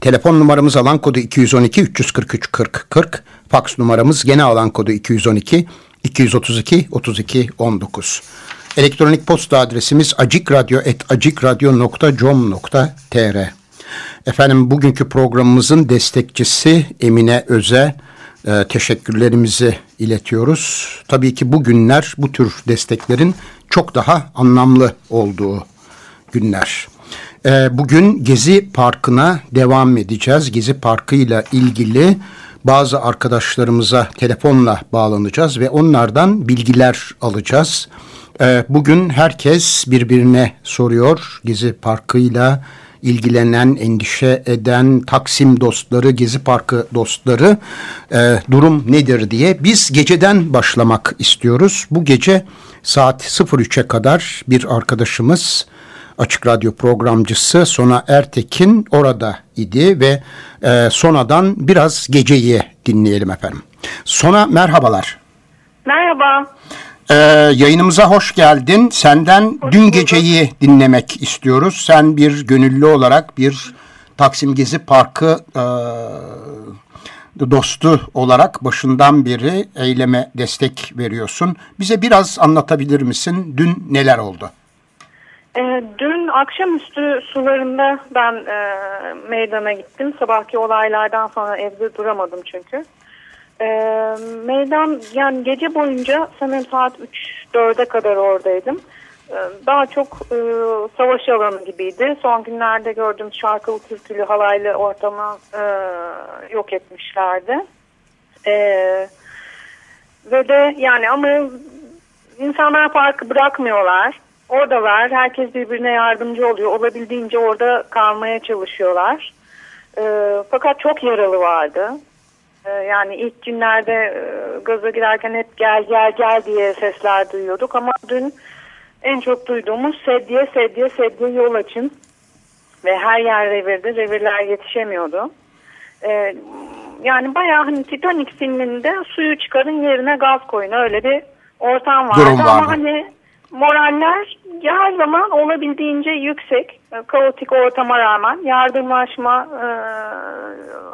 Telefon numaramız alan kodu 212 343 40 40. Faks numaramız gene alan kodu 212 232 32 19. Elektronik posta adresimiz acikradyo.com.tr Efendim bugünkü programımızın destekçisi Emine Öze e, teşekkürlerimizi iletiyoruz. Tabii ki bu günler bu tür desteklerin çok daha anlamlı olduğu günler. E, bugün Gezi Parkı'na devam edeceğiz. Gezi Parkı ile ilgili bazı arkadaşlarımıza telefonla bağlanacağız ve onlardan bilgiler alacağız. E, bugün herkes birbirine soruyor Gezi Parkı'yla ile ilgilenen, endişe eden Taksim dostları, Gezi Parkı dostları e, durum nedir diye biz geceden başlamak istiyoruz. Bu gece saat 03'e kadar bir arkadaşımız Açık Radyo programcısı Sona Ertekin orada idi ve e, Sona'dan biraz geceyi dinleyelim efendim. Sona merhabalar. Merhaba. Ee, yayınımıza hoş geldin. Senden hoş dün geceyi dinlemek istiyoruz. Sen bir gönüllü olarak bir Taksim Gezi Parkı e, dostu olarak başından beri eyleme destek veriyorsun. Bize biraz anlatabilir misin? Dün neler oldu? E, dün akşamüstü sularında ben e, meydana gittim. Sabahki olaylardan sonra evde duramadım çünkü. E, meydan yani gece boyunca sanırım saat 3-4'e kadar oradaydım. E, daha çok e, savaş alanı gibiydi. Son günlerde gördüğüm şarkılı türkülü halaylı ortamı e, yok etmişlerdi. E, ve de yani ama insanlar parkı bırakmıyorlar. Oradalar. Herkes birbirine yardımcı oluyor. Olabildiğince orada kalmaya çalışıyorlar. E, fakat çok yaralı vardı. Ee, yani ilk günlerde e, gaza girerken hep gel gel gel diye sesler duyuyorduk ama dün en çok duyduğumuz sedye sedye sedye yol açın ve her yer revirdi revirler yetişemiyordu. Ee, yani bayağı hani Titanic filminde suyu çıkarın yerine gaz koyun öyle bir ortam vardı Durum ama hani moraller her zaman olabildiğince yüksek kaotik ortama rağmen yardımlaşma e,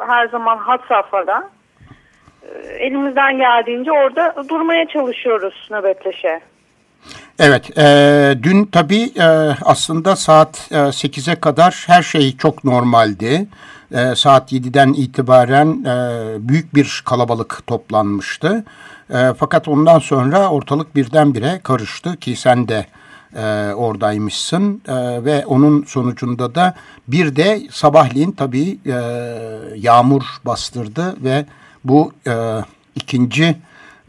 her zaman hat safhada elimizden geldiğince orada durmaya çalışıyoruz nöbetleşe. Evet, e, dün tabii e, aslında saat e, 8'e kadar her şey çok normaldi. E, saat 7'den itibaren e, büyük bir kalabalık toplanmıştı. E, fakat ondan sonra ortalık birdenbire karıştı ki sen de e, oradaymışsın e, ve onun sonucunda da bir de sabahleyin tabii e, yağmur bastırdı ve bu e, ikinci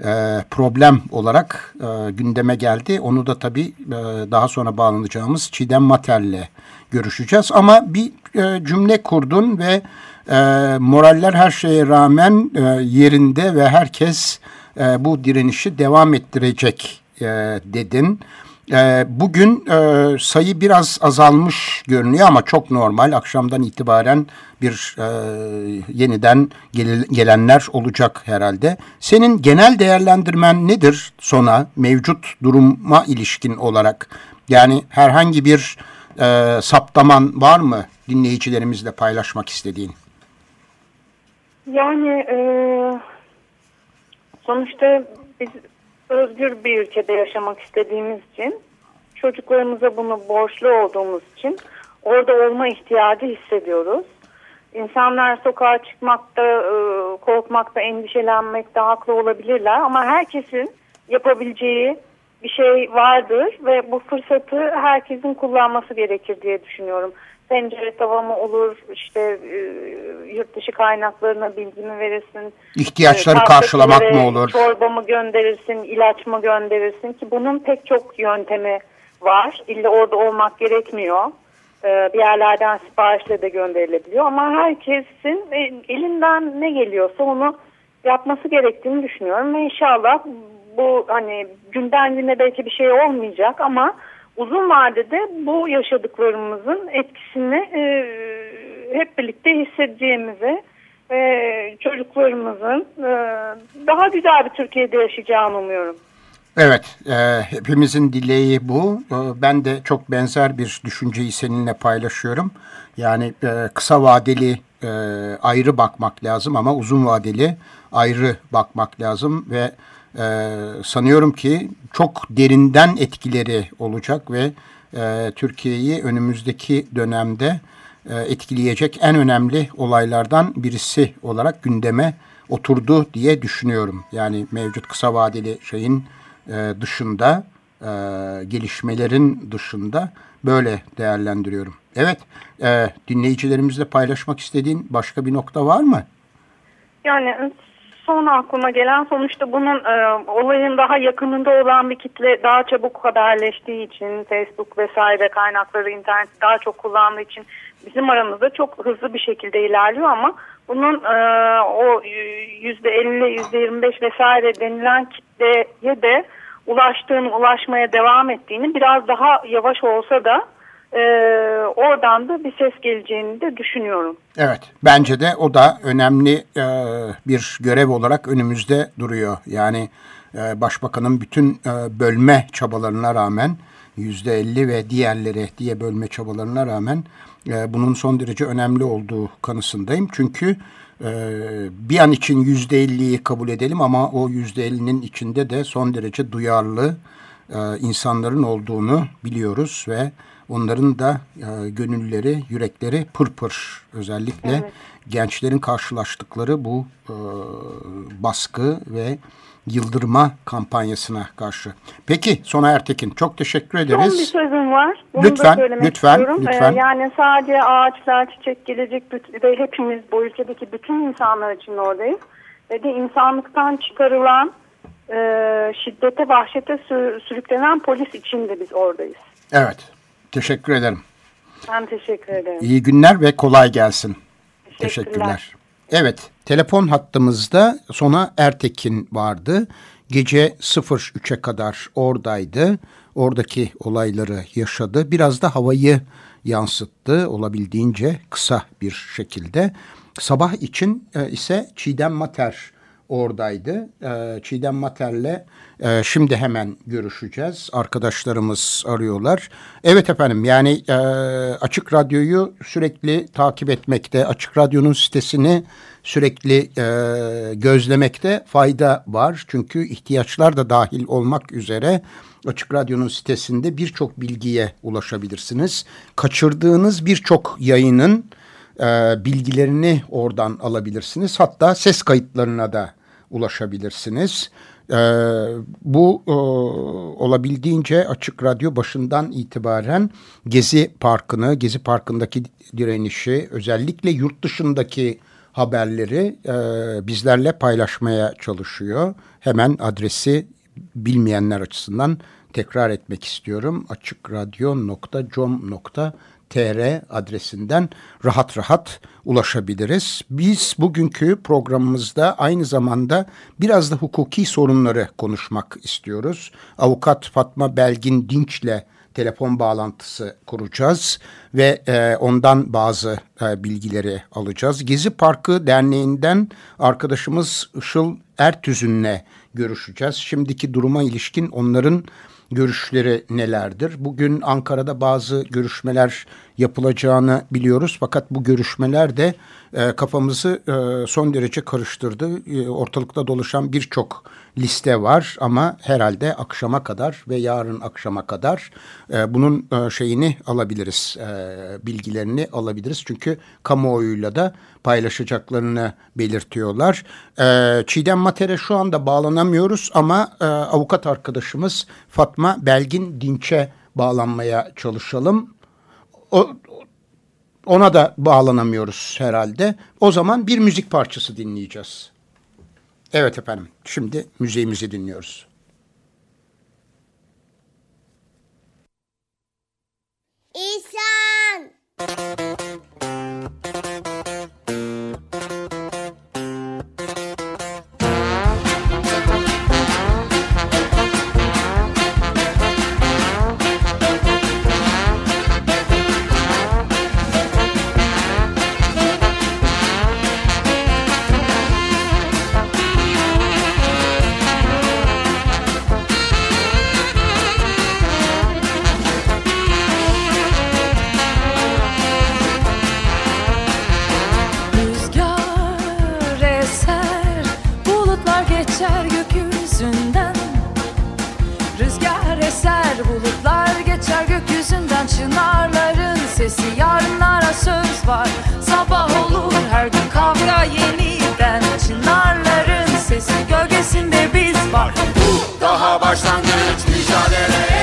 e, problem olarak e, gündeme geldi. Onu da tabii e, daha sonra bağlanacağımız Çiğdem Mater'le görüşeceğiz. Ama bir e, cümle kurdun ve e, moraller her şeye rağmen e, yerinde ve herkes e, bu direnişi devam ettirecek e, dedin. E, bugün e, sayı biraz azalmış görünüyor ama çok normal. Akşamdan itibaren bir e, yeniden gel gelenler olacak herhalde. Senin genel değerlendirmen nedir sona mevcut duruma ilişkin olarak? Yani herhangi bir e, saptaman var mı dinleyicilerimizle paylaşmak istediğin? Yani e, sonuçta biz özgür bir ülkede yaşamak istediğimiz için çocuklarımıza bunu borçlu olduğumuz için orada olma ihtiyacı hissediyoruz. İnsanlar sokağa çıkmakta, e, korkmakta, endişelenmekte haklı olabilirler ama herkesin yapabileceği bir şey vardır ve bu fırsatı herkesin kullanması gerekir diye düşünüyorum. Tencere tava mı olur, işte e, yurt dışı kaynaklarına bilgi mi verirsin? İhtiyaçları e, karşılamak mı olur? Çorba mı gönderirsin, ilaç mı gönderirsin ki bunun pek çok yöntemi var. İlla orada olmak gerekmiyor. e, bir yerlerden siparişle de gönderilebiliyor ama herkesin e, elinden ne geliyorsa onu yapması gerektiğini düşünüyorum ve inşallah bu hani günden güne belki bir şey olmayacak ama uzun vadede bu yaşadıklarımızın etkisini e, hep birlikte hissedeceğimizi ve çocuklarımızın e, daha güzel bir Türkiye'de yaşayacağını umuyorum. Evet, e, hepimizin dileği bu. E, ben de çok benzer bir düşünceyi seninle paylaşıyorum. Yani e, kısa vadeli e, ayrı bakmak lazım ama uzun vadeli ayrı bakmak lazım ve e, sanıyorum ki çok derinden etkileri olacak ve e, Türkiye'yi önümüzdeki dönemde e, etkileyecek en önemli olaylardan birisi olarak gündeme oturdu diye düşünüyorum. Yani mevcut kısa vadeli şeyin e, dışında, e, gelişmelerin dışında böyle değerlendiriyorum. Evet, e, dinleyicilerimizle paylaşmak istediğin başka bir nokta var mı? Yani son aklıma gelen sonuçta bunun e, olayın daha yakınında olan bir kitle daha çabuk haberleştiği için Facebook vesaire kaynakları internet daha çok kullandığı için bizim aramızda çok hızlı bir şekilde ilerliyor ama bunun e, o yüzde elli yüzde yirmi beş vesaire denilen kitleye de ulaştığını ulaşmaya devam ettiğini biraz daha yavaş olsa da e, oradan da bir ses geleceğini de düşünüyorum. Evet bence de o da önemli e, bir görev olarak önümüzde duruyor. Yani e, başbakanın bütün e, bölme çabalarına rağmen yüzde elli ve diğerleri diye bölme çabalarına rağmen e, bunun son derece önemli olduğu kanısındayım. Çünkü bir an için yüzde elliyi kabul edelim ama o yüzde ellinin içinde de son derece duyarlı insanların olduğunu biliyoruz ve onların da e, gönülleri, yürekleri pırpır. Özellikle evet. gençlerin karşılaştıkları bu e, baskı ve yıldırma kampanyasına karşı. Peki Sona Ertekin çok teşekkür ederiz. Son bir sözüm var. Bunu lütfen, lütfen, istiyorum. lütfen. Ee, yani sadece ağaçlar, çiçek, gelecek ve hepimiz bu ülkedeki bütün insanlar için oradayız. Ve de insanlıktan çıkarılan e, şiddete, vahşete sürüklenen polis için de biz oradayız. Evet. Teşekkür ederim. Ben teşekkür ederim. İyi günler ve kolay gelsin. Teşekkürler. Teşekkürler. Evet, telefon hattımızda Sona Ertekin vardı. Gece 03'e kadar oradaydı. Oradaki olayları yaşadı. Biraz da havayı yansıttı olabildiğince kısa bir şekilde. Sabah için e, ise Çiğdem Mater oradaydı. E, Çiğdem Mater'le e, şimdi hemen görüşeceğiz. Arkadaşlarımız arıyorlar. Evet efendim yani e, Açık Radyo'yu sürekli takip etmekte, Açık Radyo'nun sitesini sürekli e, gözlemekte fayda var. Çünkü ihtiyaçlar da dahil olmak üzere Açık Radyo'nun sitesinde birçok bilgiye ulaşabilirsiniz. Kaçırdığınız birçok yayının e, bilgilerini oradan alabilirsiniz. Hatta ses kayıtlarına da ulaşabilirsiniz. E, bu e, olabildiğince Açık Radyo başından itibaren Gezi Parkı'nı, Gezi Parkı'ndaki direnişi, özellikle yurt dışındaki haberleri e, bizlerle paylaşmaya çalışıyor. Hemen adresi bilmeyenler açısından tekrar etmek istiyorum. açıkradyo.com.tr tr adresinden rahat rahat ulaşabiliriz. Biz bugünkü programımızda aynı zamanda biraz da hukuki sorunları konuşmak istiyoruz. Avukat Fatma Belgin Dinç'le telefon bağlantısı kuracağız ve e, ondan bazı e, bilgileri alacağız. Gezi Parkı Derneği'nden arkadaşımız Işıl Ertüzün'le görüşeceğiz. Şimdiki duruma ilişkin onların görüşleri nelerdir? Bugün Ankara'da bazı görüşmeler yapılacağını biliyoruz. Fakat bu görüşmeler de e, kafamızı e, son derece karıştırdı. E, ortalıkta dolaşan birçok liste var ama herhalde akşama kadar ve yarın akşama kadar e, bunun e, şeyini alabiliriz, e, bilgilerini alabiliriz. Çünkü kamuoyuyla da paylaşacaklarını belirtiyorlar. E, Çiğdem Mater'e şu anda bağlanamıyoruz ama e, avukat arkadaşımız Fatma Belgin Dinç'e bağlanmaya çalışalım. O, ona da bağlanamıyoruz herhalde. O zaman bir müzik parçası dinleyeceğiz. Evet efendim, şimdi müziğimizi dinliyoruz. İhsan. Var. Sabah olur her gün kavga yeniden. Çınarların sesi gölgesinde biz var. Daha başlangıç mücadeleye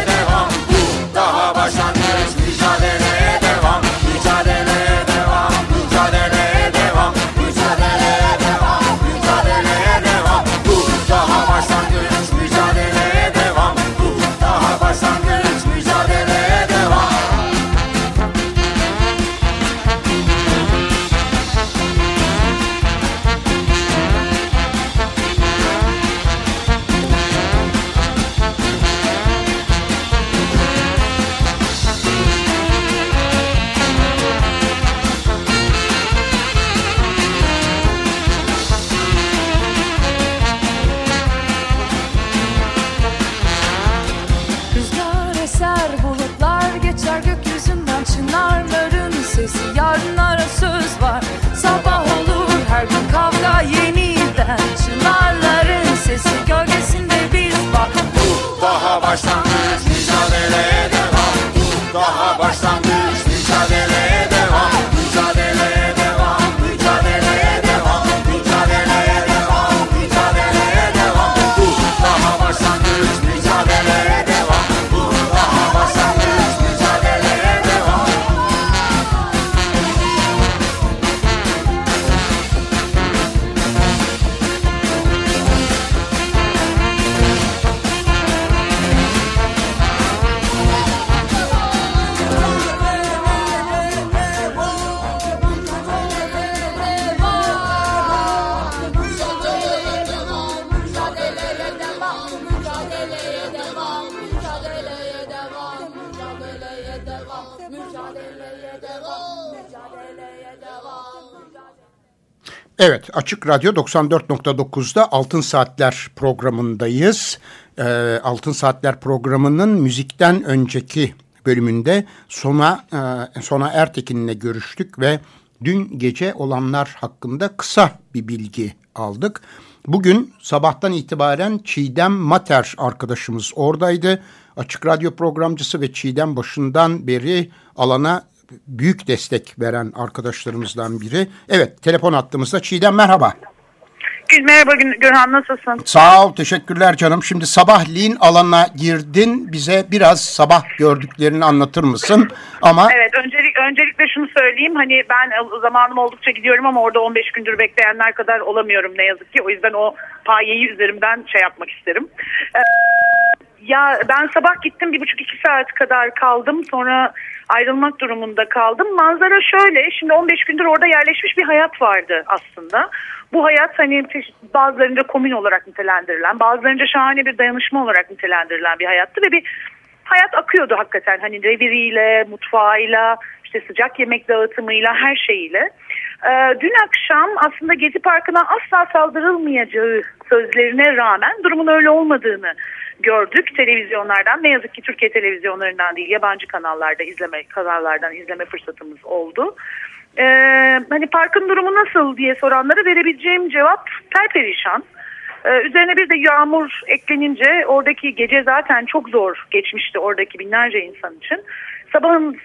Açık Radyo 94.9'da Altın Saatler programındayız. Ee, Altın Saatler programının müzikten önceki bölümünde Sona, e, Sona Ertekin'le görüştük ve dün gece olanlar hakkında kısa bir bilgi aldık. Bugün sabahtan itibaren Çiğdem Mater arkadaşımız oradaydı. Açık Radyo programcısı ve Çiğdem başından beri alana büyük destek veren arkadaşlarımızdan biri. Evet, telefon attığımızda Çiğdem merhaba. Merhaba Gün- Gürhan nasılsın? Sağ ol, teşekkürler canım. Şimdi sabahleyin alana girdin. Bize biraz sabah gördüklerini anlatır mısın? Ama Evet öncelik, öncelikle şunu söyleyeyim hani ben zamanım oldukça gidiyorum ama orada 15 gündür bekleyenler kadar olamıyorum ne yazık ki. O yüzden o payeyi üzerimden şey yapmak isterim. Ee, ya ben sabah gittim bir buçuk iki saat kadar kaldım sonra ayrılmak durumunda kaldım. Manzara şöyle şimdi 15 gündür orada yerleşmiş bir hayat vardı aslında. Bu hayat hani bazılarınca komün olarak nitelendirilen bazılarınca şahane bir dayanışma olarak nitelendirilen bir hayattı ve bir hayat akıyordu hakikaten hani reviriyle, mutfağıyla, işte sıcak yemek dağıtımıyla, her şeyiyle. Ee, dün akşam aslında Gezi Parkı'na asla saldırılmayacağı sözlerine rağmen durumun öyle olmadığını gördük televizyonlardan. Ne yazık ki Türkiye televizyonlarından değil yabancı kanallarda izleme kanallardan izleme fırsatımız oldu. Ee, hani parkın durumu nasıl diye soranlara verebileceğim cevap perperişan. Ee, üzerine bir de yağmur eklenince oradaki gece zaten çok zor geçmişti oradaki binlerce insan için. Sabahın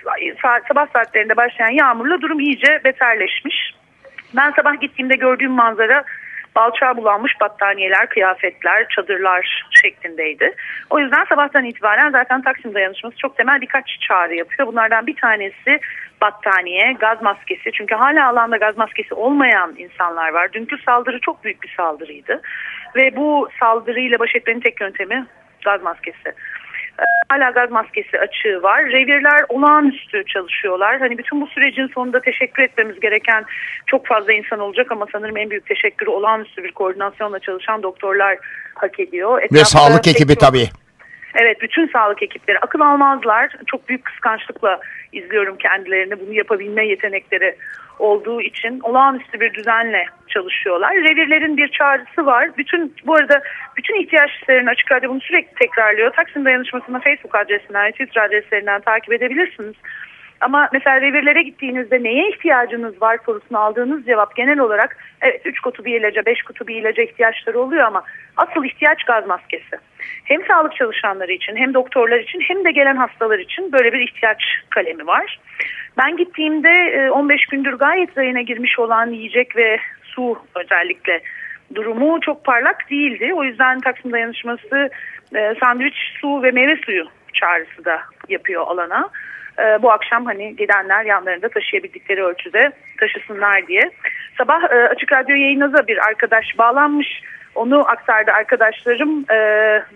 sabah saatlerinde başlayan yağmurla durum iyice beterleşmiş. Ben sabah gittiğimde gördüğüm manzara balçağa bulanmış battaniyeler, kıyafetler, çadırlar şeklindeydi. O yüzden sabahtan itibaren zaten Taksim Dayanışması çok temel birkaç çağrı yapıyor. Bunlardan bir tanesi battaniye, gaz maskesi. Çünkü hala alanda gaz maskesi olmayan insanlar var. Dünkü saldırı çok büyük bir saldırıydı. Ve bu saldırıyla baş etmenin tek yöntemi gaz maskesi. E, hala gaz maskesi açığı var. Revirler olağanüstü çalışıyorlar. Hani bütün bu sürecin sonunda teşekkür etmemiz gereken çok fazla insan olacak ama sanırım en büyük teşekkürü olağanüstü bir koordinasyonla çalışan doktorlar hak ediyor. Ve Etrafta sağlık pek ekibi çok- tabii. Evet bütün sağlık ekipleri akıl almazlar. Çok büyük kıskançlıkla izliyorum kendilerini. Bunu yapabilme yetenekleri olduğu için olağanüstü bir düzenle çalışıyorlar. Revirlerin bir çağrısı var. Bütün bu arada bütün ihtiyaç listelerini açık radyo bunu sürekli tekrarlıyor. Taksim Dayanışması'nın Facebook adresinden, Twitter adreslerinden takip edebilirsiniz. Ama mesela revirlere gittiğinizde neye ihtiyacınız var sorusunu aldığınız cevap genel olarak evet 3 kutu bir ilaca 5 kutu bir ilaca ihtiyaçları oluyor ama asıl ihtiyaç gaz maskesi. Hem sağlık çalışanları için hem doktorlar için hem de gelen hastalar için böyle bir ihtiyaç kalemi var. Ben gittiğimde e, 15 gündür gayet rayına girmiş olan yiyecek ve su özellikle durumu çok parlak değildi. O yüzden Taksim Dayanışması e, sandviç, su ve meyve suyu çağrısı da yapıyor alana. E, bu akşam hani gidenler yanlarında taşıyabildikleri ölçüde taşısınlar diye. Sabah e, Açık Radyo yayınıza bir arkadaş bağlanmış. Onu aktardı arkadaşlarım e,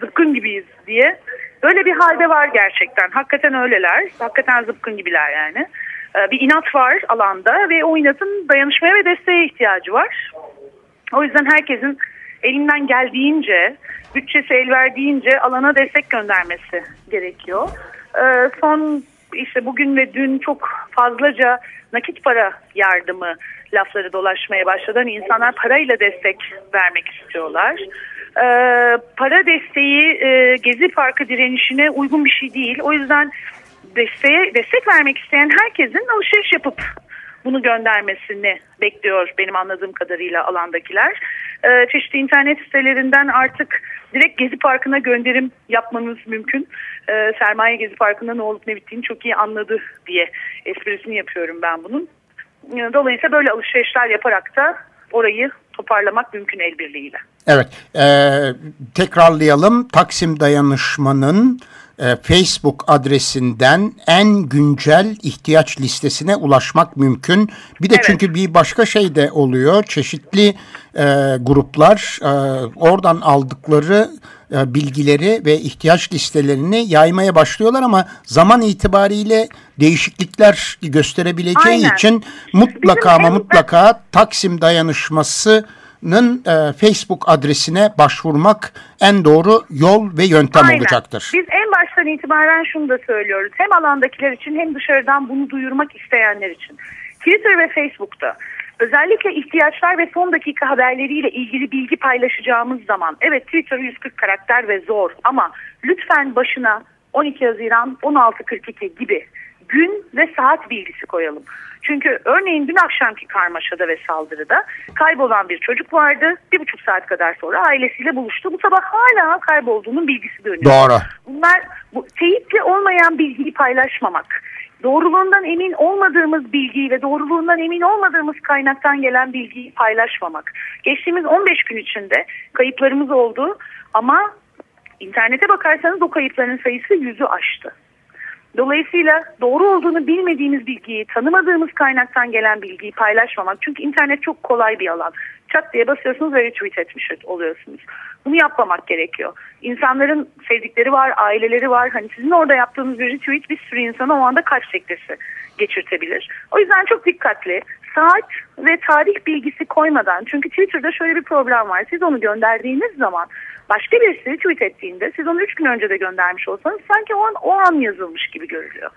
zıpkın gibiyiz diye. Böyle bir halde var gerçekten. Hakikaten öyleler. Hakikaten zıpkın gibiler yani. E, bir inat var alanda ve o inatın dayanışmaya ve desteğe ihtiyacı var. O yüzden herkesin elinden geldiğince, bütçesi el verdiğince alana destek göndermesi gerekiyor. Ee, son işte bugün ve dün çok fazlaca nakit para yardımı lafları dolaşmaya başladı. Hani insanlar parayla destek vermek istiyorlar. Ee, para desteği e, Gezi Parkı direnişine uygun bir şey değil. O yüzden desteğe destek vermek isteyen herkesin alışveriş yapıp bunu göndermesini bekliyor benim anladığım kadarıyla alandakiler. Ee, çeşitli internet sitelerinden artık direkt Gezi Parkı'na gönderim yapmanız mümkün. Ee, sermaye Gezi Parkı'nda ne olup ne bittiğini çok iyi anladı diye esprisini yapıyorum ben bunun. Dolayısıyla böyle alışverişler yaparak da orayı toparlamak mümkün el birliğiyle. Evet, e, tekrarlayalım. Taksim Dayanışma'nın e, Facebook adresinden en güncel ihtiyaç listesine ulaşmak mümkün. Bir de Evet. çünkü bir başka şey de oluyor. Çeşitli e, gruplar e, oradan aldıkları e, bilgileri ve ihtiyaç listelerini yaymaya başlıyorlar ama zaman itibariyle değişiklikler gösterebileceği Aynen. için mutlaka Bizim ama mutlaka Taksim Dayanışması'nın e, Facebook adresine başvurmak en doğru yol ve yöntem Aynen. olacaktır. Biz en baştan itibaren şunu da söylüyoruz. Hem alandakiler için hem dışarıdan bunu duyurmak isteyenler için. Twitter ve Facebook'ta özellikle ihtiyaçlar ve son dakika haberleriyle ilgili bilgi paylaşacağımız zaman evet Twitter 140 karakter ve zor ama lütfen başına 12 Haziran 16.42 gibi gün ve saat bilgisi koyalım. Çünkü örneğin dün akşamki karmaşada ve saldırıda kaybolan bir çocuk vardı. Bir buçuk saat kadar sonra ailesiyle buluştu. Bu sabah hala kaybolduğunun bilgisi dönüyor. Doğru. Bunlar bu, teyitli olmayan bilgiyi paylaşmamak. Doğruluğundan emin olmadığımız bilgiyi ve doğruluğundan emin olmadığımız kaynaktan gelen bilgiyi paylaşmamak. Geçtiğimiz 15 gün içinde kayıplarımız oldu ama internete bakarsanız o kayıpların sayısı yüzü aştı. Dolayısıyla doğru olduğunu bilmediğimiz bilgiyi, tanımadığımız kaynaktan gelen bilgiyi paylaşmamak. Çünkü internet çok kolay bir alan. Çat diye basıyorsunuz ve retweet etmiş oluyorsunuz. Bunu yapmamak gerekiyor. İnsanların sevdikleri var, aileleri var. Hani sizin orada yaptığınız bir retweet bir sürü insana o anda kalp sektesi geçirtebilir. O yüzden çok dikkatli. Saat ve tarih bilgisi koymadan. Çünkü Twitter'da şöyle bir problem var. Siz onu gönderdiğiniz zaman başka birisi tweet ettiğinde siz onu 3 gün önce de göndermiş olsanız sanki o an, o an yazılmış gibi görülüyor.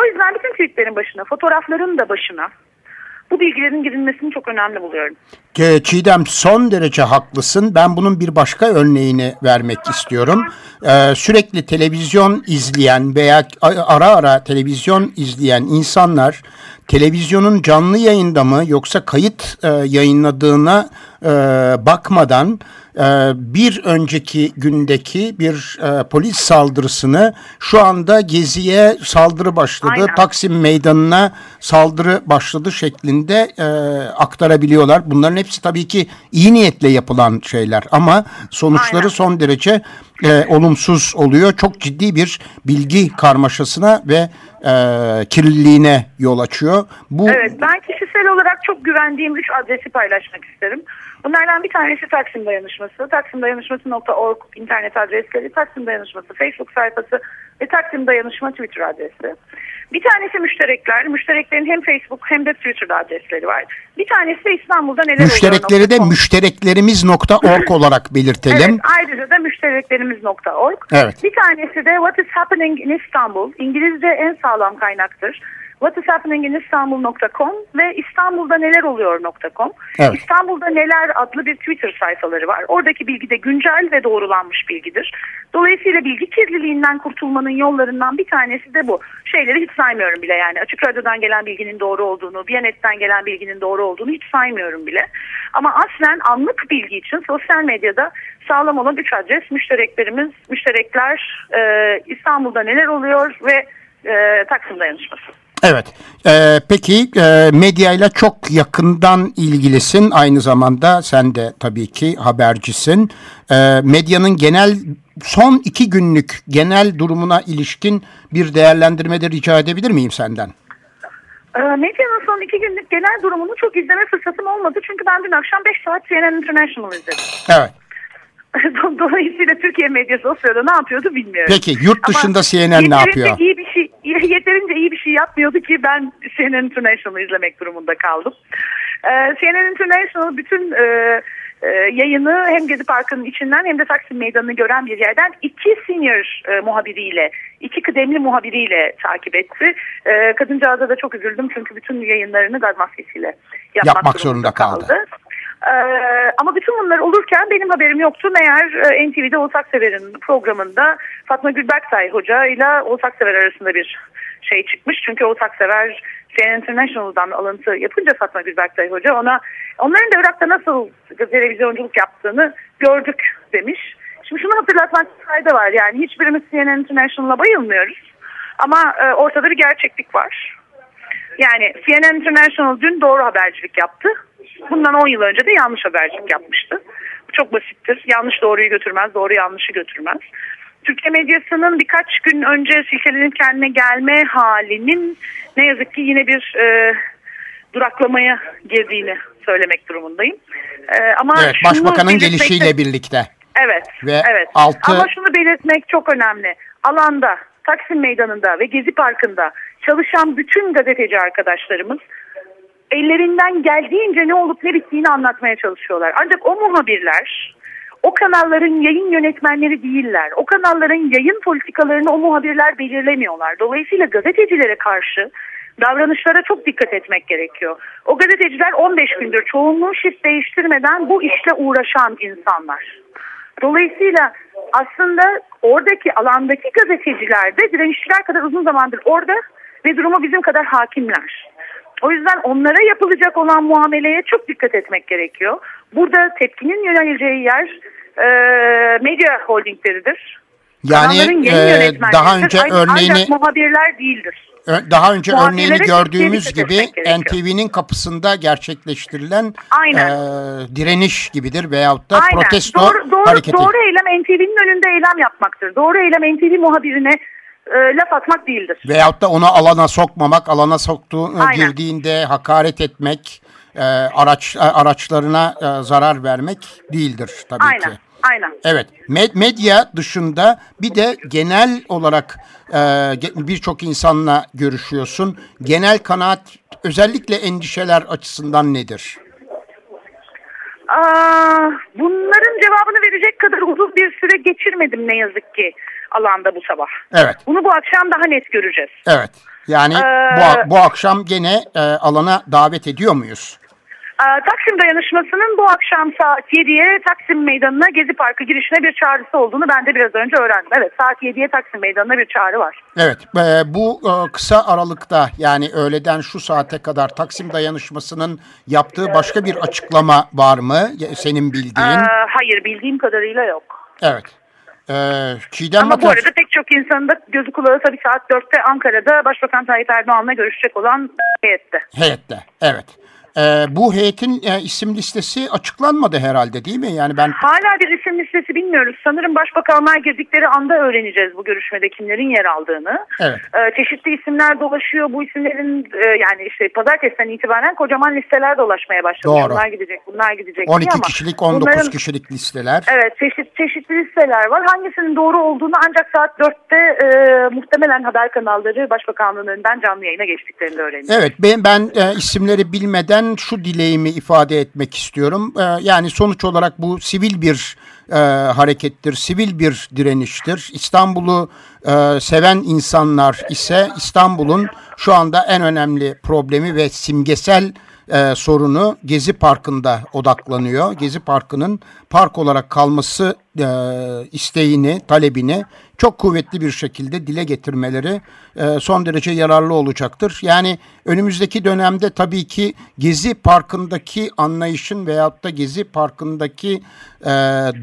O yüzden bütün tweetlerin başına, fotoğrafların da başına bu bilgilerin girilmesini çok önemli buluyorum. Çiğdem son derece haklısın. Ben bunun bir başka örneğini vermek istiyorum. Ee, sürekli televizyon izleyen veya ara ara televizyon izleyen insanlar televizyonun canlı yayında mı yoksa kayıt e, yayınladığına e, bakmadan bir önceki gündeki bir e, polis saldırısını şu anda Gezi'ye saldırı başladı, Aynen. Taksim Meydanı'na saldırı başladı şeklinde e, aktarabiliyorlar. Bunların hepsi tabii ki iyi niyetle yapılan şeyler ama sonuçları Aynen. son derece e, olumsuz oluyor. Çok ciddi bir bilgi karmaşasına ve e, kirliliğine yol açıyor. Bu Evet ben kişisel olarak çok güvendiğim 3 adresi paylaşmak isterim. Bunlardan bir tanesi Taksim Dayanışması. Taksimdayanışması.org internet adresleri, Taksim Dayanışması Facebook sayfası ve Taksim Dayanışma Twitter adresi. Bir tanesi müşterekler. Müştereklerin hem Facebook hem de Twitter adresleri var. Bir tanesi de İstanbul'da neler Müşterekleri de oluyor.com. müştereklerimiz.org olarak belirtelim. Evet, ayrıca da müştereklerimiz.org. Evet. Bir tanesi de What is Happening in Istanbul. İngilizce en sağlam kaynaktır. What is Happening in Istanbul.com ve İstanbul'da neler oluyor.com. Evet. İstanbul'da neler adlı bir Twitter sayfaları var. Oradaki bilgi de güncel ve doğrulanmış bilgidir. Dolayısıyla bilgi kirliliğinden kurtulmanın yollarından bir tanesi de bu. Şeyleri hiç saymıyorum bile yani. Açık Radyo'dan gelen bilginin doğru olduğunu, Biyanet'ten gelen bilginin doğru olduğunu hiç saymıyorum bile. Ama aslen anlık bilgi için sosyal medyada sağlam olan üç adres müştereklerimiz, müşterekler, e, İstanbul'da neler oluyor ve e, Taksim Dayanışması. Evet. Ee, peki e, medyayla çok yakından ilgilisin. Aynı zamanda sen de tabii ki habercisin. Ee, medyanın genel son iki günlük genel durumuna ilişkin bir değerlendirme de rica edebilir miyim senden? E, medyanın son iki günlük genel durumunu çok izleme fırsatım olmadı. Çünkü ben dün akşam 5 saat CNN International izledim. Evet. Dolayısıyla Türkiye medyası o sırada ne yapıyordu bilmiyorum. Peki yurt dışında Ama CNN ne yapıyor? iyi bir şey yeterince iyi bir şey yapmıyordu ki ben CNN International'ı izlemek durumunda kaldım. Ee, CNN International bütün e, e, yayını hem Gezi Parkı'nın içinden hem de Taksim Meydanı'nı gören bir yerden iki senior e, muhabiriyle, iki kıdemli muhabiriyle takip etti. E, kadıncağıza da çok üzüldüm çünkü bütün yayınlarını gaz maskesiyle yapmak, Yapmak zorunda kaldı. Ee, ama bütün bunlar olurken benim haberim yoktu. Meğer e, NTV'de Oğuz Aksever'in programında Fatma Gülberksay Hoca ile Oğuz Aksever arasında bir şey çıkmış. Çünkü Oğuz Aksever CNN International'dan alıntı yapınca Fatma Gülberksay Hoca ona onların da Irak'ta nasıl televizyonculuk yaptığını gördük demiş. Şimdi şunu hatırlatmak fayda var. Yani hiçbirimiz CNN International'a bayılmıyoruz. Ama e, ortada bir gerçeklik var. Yani CNN International dün doğru habercilik yaptı. Bundan 10 yıl önce de yanlış habercilik yapmıştı. Bu çok basittir. Yanlış doğruyu götürmez, doğru yanlışı götürmez. Türkiye medyasının birkaç gün önce silkelenip kendine gelme halinin ne yazık ki yine bir e, duraklamaya girdiğini söylemek durumundayım. E, ama Evet, başbakanın gelişiyle birlikte. Evet. Ve evet. altı- Ama şunu belirtmek çok önemli. Alanda, Taksim Meydanı'nda ve Gezi Parkı'nda çalışan bütün gazeteci arkadaşlarımız ellerinden geldiğince ne olup ne bittiğini anlatmaya çalışıyorlar. Ancak o muhabirler o kanalların yayın yönetmenleri değiller. O kanalların yayın politikalarını o muhabirler belirlemiyorlar. Dolayısıyla gazetecilere karşı davranışlara çok dikkat etmek gerekiyor. O gazeteciler 15 gündür çoğunluğu shift değiştirmeden bu işle uğraşan insanlar. Dolayısıyla aslında oradaki alandaki gazeteciler de direnişçiler kadar uzun zamandır orada ve duruma bizim kadar hakimler. O yüzden onlara yapılacak olan muameleye çok dikkat etmek gerekiyor. Burada tepkinin yöneleceği yer e, medya holdingleridir. Yani e, daha önce Ancak örneğini muhabirler değildir. Daha önce Muhabirlere örneğini gördüğümüz gibi. NTV'nin kapısında gerçekleştirilen Aynen. e, direniş gibidir veyahut da Aynen. protesto doğru, doğru, hareketi. doğru eylem NTV'nin önünde eylem yapmaktır. Doğru eylem NTV muhabirine e, laf atmak değildir. Veyahut da onu alana sokmamak, alana soktuğu Aynen. girdiğinde hakaret etmek, e, araç e, araçlarına e, zarar vermek değildir tabii Aynen. ki. Aynen. Evet, med- medya dışında bir de genel olarak e, birçok insanla görüşüyorsun. Genel kanaat özellikle endişeler açısından nedir? Aa, bunların cevabını verecek kadar uzun bir süre geçirmedim ne yazık ki alanda bu sabah. Evet, Bunu bu akşam daha net göreceğiz. evet. Yani Ee, bu, bu akşam gene e, alana davet ediyor muyuz? Aa, Taksim Dayanışması'nın bu akşam saat 7'ye Taksim Meydanı'na Gezi Parkı girişine bir çağrısı olduğunu ben de biraz önce öğrendim. Evet saat 7'ye Taksim Meydanı'na bir çağrı var. Evet, e, bu e, kısa aralıkta yani öğleden şu saate kadar Taksim Dayanışması'nın yaptığı başka bir açıklama var mı? Senin bildiğin. Aa, hayır bildiğim kadarıyla yok. Evet. E, Çiğdem Ama bu arada pek çok insanın da gözü kulağı tabii saat 4'te Ankara'da Başbakan Tayyip Erdoğan'la görüşecek olan heyette. Heyette, evet. Ee, bu heyetin e, isim listesi açıklanmadı herhalde değil mi? Yani ben Hala bir isim listesi bilmiyoruz. Sanırım başbakanlar girdikleri anda öğreneceğiz bu görüşmede kimlerin yer aldığını. Evet. Ee, çeşitli isimler dolaşıyor. Bu isimlerin e, yani işte pazartesiden itibaren kocaman listeler dolaşmaya başladı. Doğru. Bunlar gidecek, bunlar gidecek diye 12 ama kişilik 19 bunların- kişilik listeler. Evet çeşit, çeşitli listeler var. Hangisinin doğru olduğunu ancak saat 4'te e, muhtemelen haber kanalları Başbakanlığın önünden canlı yayına geçtiklerini öğreneceğiz. Evet ben, ben e, isimleri bilmeden şu dileğimi ifade etmek istiyorum. E, yani sonuç olarak bu sivil bir e, harekettir, sivil bir direniştir. İstanbul'u e, seven insanlar ise İstanbul'un şu anda en önemli problemi ve simgesel e, sorunu Gezi Parkı'nda odaklanıyor. Gezi Parkı'nın park olarak kalması e, isteğini, talebini çok kuvvetli bir şekilde dile getirmeleri e, son derece yararlı olacaktır. Yani önümüzdeki dönemde tabii ki Gezi Parkı'ndaki anlayışın veyahut da Gezi Parkı'ndaki e,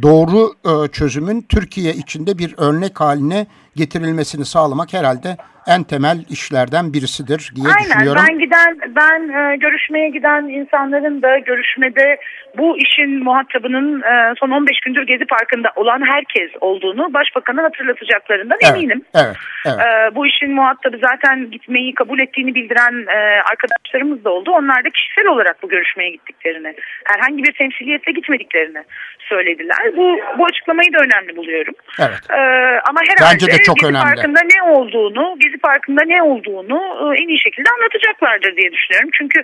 doğru e, çözümün Türkiye içinde bir örnek haline getirilmesini sağlamak herhalde en temel işlerden birisidir diye Aynen düşünüyorum. ben giden ben e, görüşmeye giden insanların da görüşmede bu işin muhatabının e, son 15 gündür Gezi Parkı'nda olan herkes olduğunu başbakanın hatırlatacaklarından Evet, eminim. evet, evet. E, bu işin muhatabı zaten gitmeyi kabul ettiğini bildiren e, arkadaşlarımız da oldu. Onlar da kişisel olarak bu görüşmeye gittiklerini, herhangi bir temsiliyetle gitmediklerini söylediler. Bu bu açıklamayı da önemli buluyorum. Evet. E, ama herhalde Bence de çok Gezi önemli. Parkı'nda ne olduğunu, Gezi Parkı'nda ne olduğunu e, en iyi şekilde anlatacaklardır diye düşünüyorum. Çünkü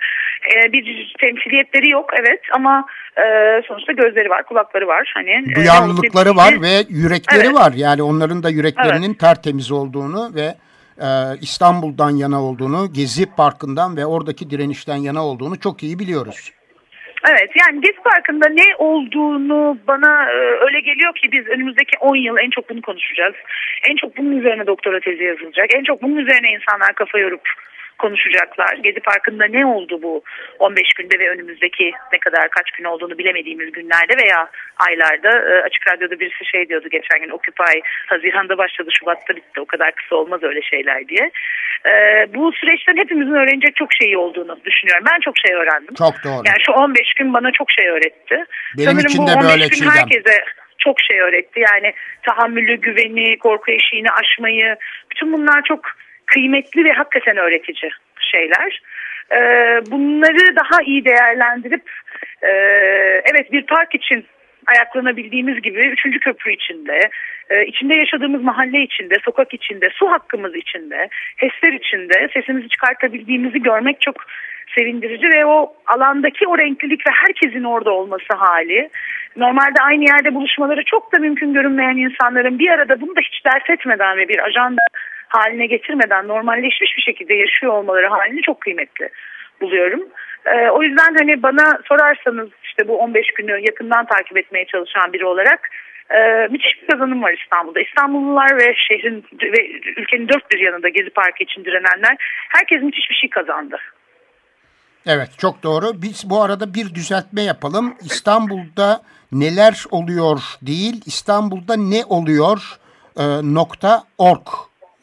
e, bir temsiliyetleri yok evet ama e, sonuçta gözleri var, kulakları var. Hani e, Duyarlılıkları var ve yürekleri Evet. var. Yani onların da yüreklerinin tertemiz olduğunu ve e, İstanbul'dan yana olduğunu, Gezi Parkı'ndan ve oradaki direnişten yana olduğunu çok iyi biliyoruz. Evet yani Gezi Parkı'nda ne olduğunu bana e, öyle geliyor ki biz önümüzdeki 10 yıl en çok bunu konuşacağız. En çok bunun üzerine doktora tezi yazılacak. En çok bunun üzerine insanlar kafa yorup konuşacaklar. Gezi Parkı'nda ne oldu bu 15 günde ve önümüzdeki ne kadar kaç gün olduğunu bilemediğimiz günlerde veya aylarda e, Açık Radyo'da birisi şey diyordu geçen gün Occupy Haziran'da başladı Şubat'ta bitti o kadar kısa olmaz öyle şeyler diye. E, bu süreçten hepimizin öğrenecek çok şeyi olduğunu düşünüyorum. Ben çok şey öğrendim. Çok doğru. Yani şu 15 gün bana çok şey öğretti. Benim Sanırım için bu de 15 böyle gün Çiğdem. herkese çok şey öğretti. Yani tahammülü, güveni, korku eşiğini aşmayı. Bütün bunlar çok kıymetli ve hakikaten öğretici şeyler. Ee, bunları daha iyi değerlendirip e, evet bir park için ayaklanabildiğimiz gibi üçüncü köprü içinde, e, içinde yaşadığımız mahalle içinde, sokak içinde, su hakkımız içinde, HES'ler içinde sesimizi çıkartabildiğimizi görmek çok sevindirici ve o alandaki o renklilik ve herkesin orada olması hali. Normalde aynı yerde buluşmaları çok da mümkün görünmeyen insanların bir arada bunu da hiç dert etmeden ve bir ajanda haline getirmeden normalleşmiş bir şekilde yaşıyor olmaları halini çok kıymetli buluyorum. Ee, o yüzden hani bana sorarsanız işte bu 15 günü yakından takip etmeye çalışan biri olarak e, müthiş bir kazanım var İstanbul'da. İstanbullular ve şehrin ve ülkenin dört bir yanında Gezi Parkı için direnenler herkes müthiş bir şey kazandı. Evet çok doğru. Biz bu arada bir düzeltme yapalım. İstanbul'da neler oluyor değil, İstanbul'da ne oluyor e, nokta org.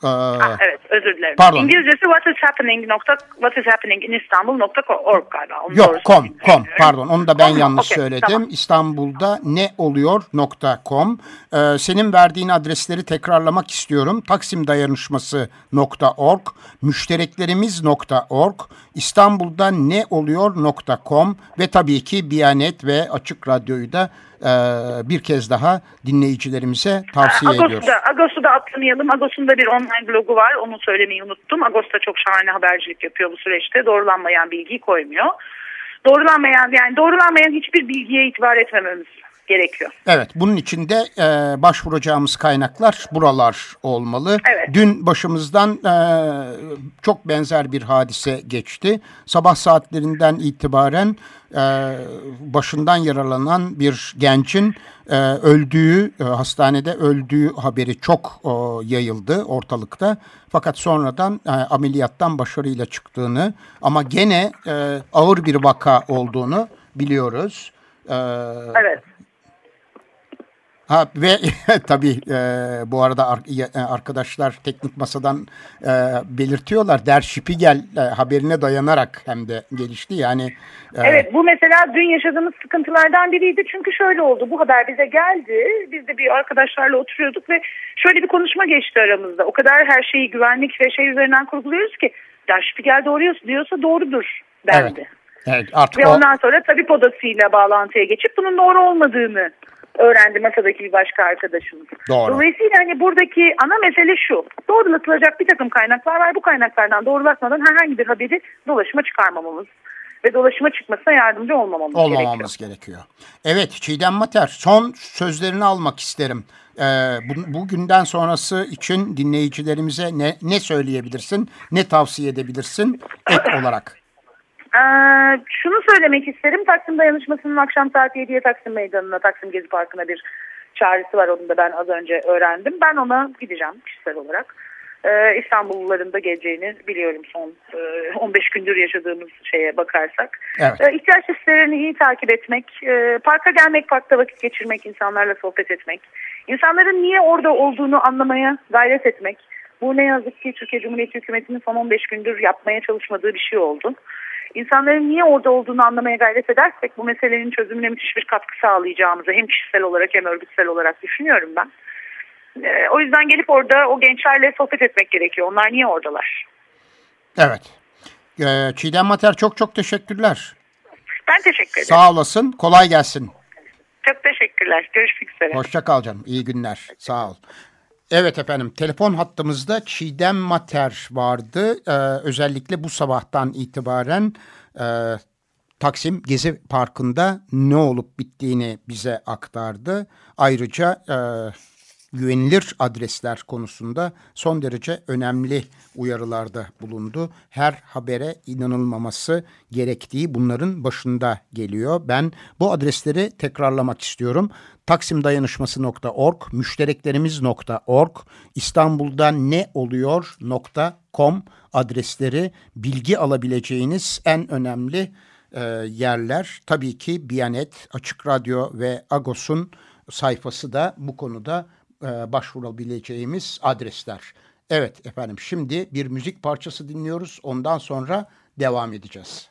E, Ah, evet özür dilerim. Pardon. İngilizcesi what is happening nokta what is happening in İstanbul nokta org galiba. Onu Yok com com pardon onu da ben Com, yanlış okey, söyledim. tamam. İstanbul'da ne oluyor nokta com. Ee, senin verdiğin adresleri tekrarlamak istiyorum. Taksim dayanışması nokta org, müştereklerimiz nokta org, İstanbul'da ne oluyor nokta com ve tabii ki Biyanet ve Açık Radyo'yu da e, bir kez daha dinleyicilerimize tavsiye ediyoruz. Agos'ta, Agos'u atlamayalım. Agos'un da bir online blogu var. Onu söylemeyi unuttum. Agos da çok şahane habercilik yapıyor bu süreçte. Doğrulanmayan bilgiyi koymuyor. Doğrulanmayan yani doğrulanmayan hiçbir bilgiye itibar etmememiz gerekiyor. Evet, bunun için de e, başvuracağımız kaynaklar buralar olmalı. Evet. Dün başımızdan e, çok benzer bir hadise geçti. Sabah saatlerinden itibaren e, başından yaralanan bir gencin e, öldüğü, e, hastanede öldüğü haberi çok e, yayıldı ortalıkta. Fakat sonradan e, ameliyattan başarıyla çıktığını ama gene e, ağır bir vaka olduğunu biliyoruz. E, Evet. Ha ve tabii e, bu arada ar- e, arkadaşlar teknik masadan e, belirtiyorlar. Der Spiegel e, haberine dayanarak hem de gelişti. Yani e, Evet bu mesela dün yaşadığımız sıkıntılardan biriydi. Çünkü şöyle oldu bu haber bize geldi. Biz de bir arkadaşlarla oturuyorduk ve şöyle bir konuşma geçti aramızda. O kadar her şeyi güvenlik ve şey üzerinden kurguluyoruz ki Der Spiegel doğru diyorsa doğrudur dendi. Evet. evet artık Ve o ondan sonra tabip odasıyla bağlantıya geçip bunun doğru olmadığını öğrendi masadaki bir başka arkadaşımız. Doğru. Dolayısıyla hani buradaki ana mesele şu. Doğrulatılacak bir takım kaynaklar var. Bu kaynaklardan doğrulatmadan herhangi bir haberi dolaşıma çıkarmamamız ve dolaşıma çıkmasına yardımcı olmamamız, gerekiyor. olmamamız gerekiyor. Evet Çiğdem Mater son sözlerini almak isterim. E, bu, bugünden sonrası için dinleyicilerimize ne, ne söyleyebilirsin? Ne tavsiye edebilirsin ek olarak? Ee, şunu söylemek isterim. Taksim Dayanışması'nın akşam saat 7'ye Taksim Meydanı'na, Taksim Gezi Parkı'na bir çağrısı var. Onu da ben az önce öğrendim. Ben ona gideceğim kişisel olarak. Ee, İstanbulluların da geleceğini biliyorum son e, 15 gündür yaşadığımız şeye bakarsak. Evet. Ee, ihtiyaç listelerini iyi takip etmek, e, parka gelmek, parkta vakit geçirmek, insanlarla sohbet etmek, insanların niye orada olduğunu anlamaya gayret etmek. Bu ne yazık ki Türkiye Cumhuriyeti Hükümeti'nin son 15 gündür yapmaya çalışmadığı bir şey oldu. İnsanların niye orada olduğunu anlamaya gayret edersek bu meselenin çözümüne müthiş bir katkı sağlayacağımızı hem kişisel olarak hem örgütsel olarak düşünüyorum ben. Ee, o yüzden gelip orada o gençlerle sohbet etmek gerekiyor. Onlar niye oradalar? Evet. E, Çiğdem Mater çok çok teşekkürler. Ben teşekkür ederim. Sağ olasın. Kolay gelsin. Çok teşekkürler. Görüşmek üzere. Hoşça kal canım. İyi günler. Sağ ol. Evet efendim telefon hattımızda Çiğdem Mater vardı. Ee, özellikle bu sabahtan itibaren e, Taksim Gezi Parkı'nda ne olup bittiğini bize aktardı. Ayrıca e, güvenilir adresler konusunda son derece önemli uyarılarda bulundu. Her habere inanılmaması gerektiği bunların başında geliyor. Ben bu adresleri tekrarlamak istiyorum. taksimdayanışması.org, müştereklerimiz.org, İstanbul'da ne oluyor.com adresleri bilgi alabileceğiniz en önemli e, yerler. Tabii ki Biyanet, Açık Radyo ve Agos'un sayfası da bu konuda e, başvurabileceğimiz adresler. Evet efendim şimdi bir müzik parçası dinliyoruz. Ondan sonra devam edeceğiz.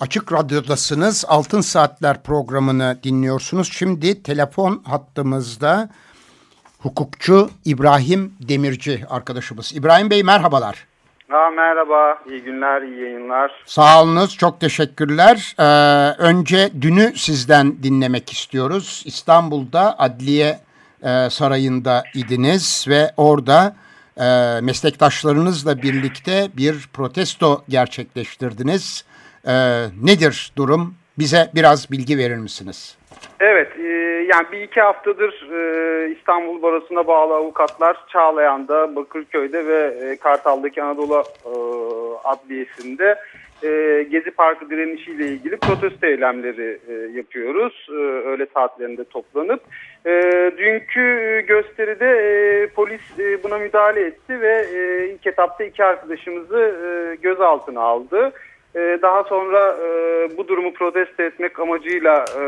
Açık Radyo'dasınız. Altın Saatler programını dinliyorsunuz. Şimdi telefon hattımızda hukukçu İbrahim Demirci arkadaşımız. İbrahim Bey merhabalar. Ha, merhaba, iyi günler, iyi yayınlar. Sağ olunuz, çok teşekkürler. Ee, önce dünü sizden dinlemek istiyoruz. İstanbul'da Adliye e, Sarayı'nda idiniz ve orada e, meslektaşlarınızla birlikte bir protesto gerçekleştirdiniz. E, nedir durum? Bize biraz bilgi verir misiniz? Evet, yani bir iki haftadır e, İstanbul Barosu'na bağlı avukatlar Çağlayan'da, Bakırköy'de ve e, Kartal'daki Anadolu e, Adliyesi'nde e, Gezi Parkı direnişiyle ilgili protesto eylemleri e, yapıyoruz. E, öğle saatlerinde toplanıp. E, dünkü gösteride e, polis e, buna müdahale etti ve e, ilk etapta iki arkadaşımızı e, gözaltına aldı. E, daha sonra e, bu durumu protesto etmek amacıyla e,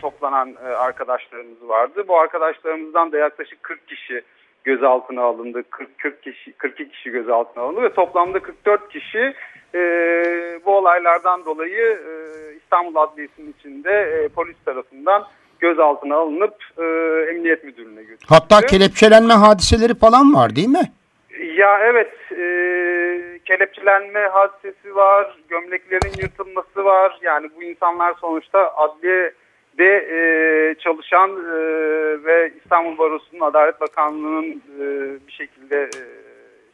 toplanan e, arkadaşlarımız vardı. Bu arkadaşlarımızdan da yaklaşık 40 kişi gözaltına alındı. 40, 40 kişi, 42 kişi gözaltına alındı ve toplamda 44 kişi e, bu olaylardan dolayı e, İstanbul Adliyesi'nin içinde e, polis tarafından gözaltına alınıp e, emniyet müdürlüğüne götürüldü. Hatta kelepçelenme hadiseleri falan var değil mi? Ya evet, e, kelepçelenme hadisesi var, gömleklerin yırtılması var. Yani bu insanlar sonuçta adliyede e, çalışan e, ve İstanbul Barosu'nun Adalet Bakanlığı'nın e, bir şekilde e,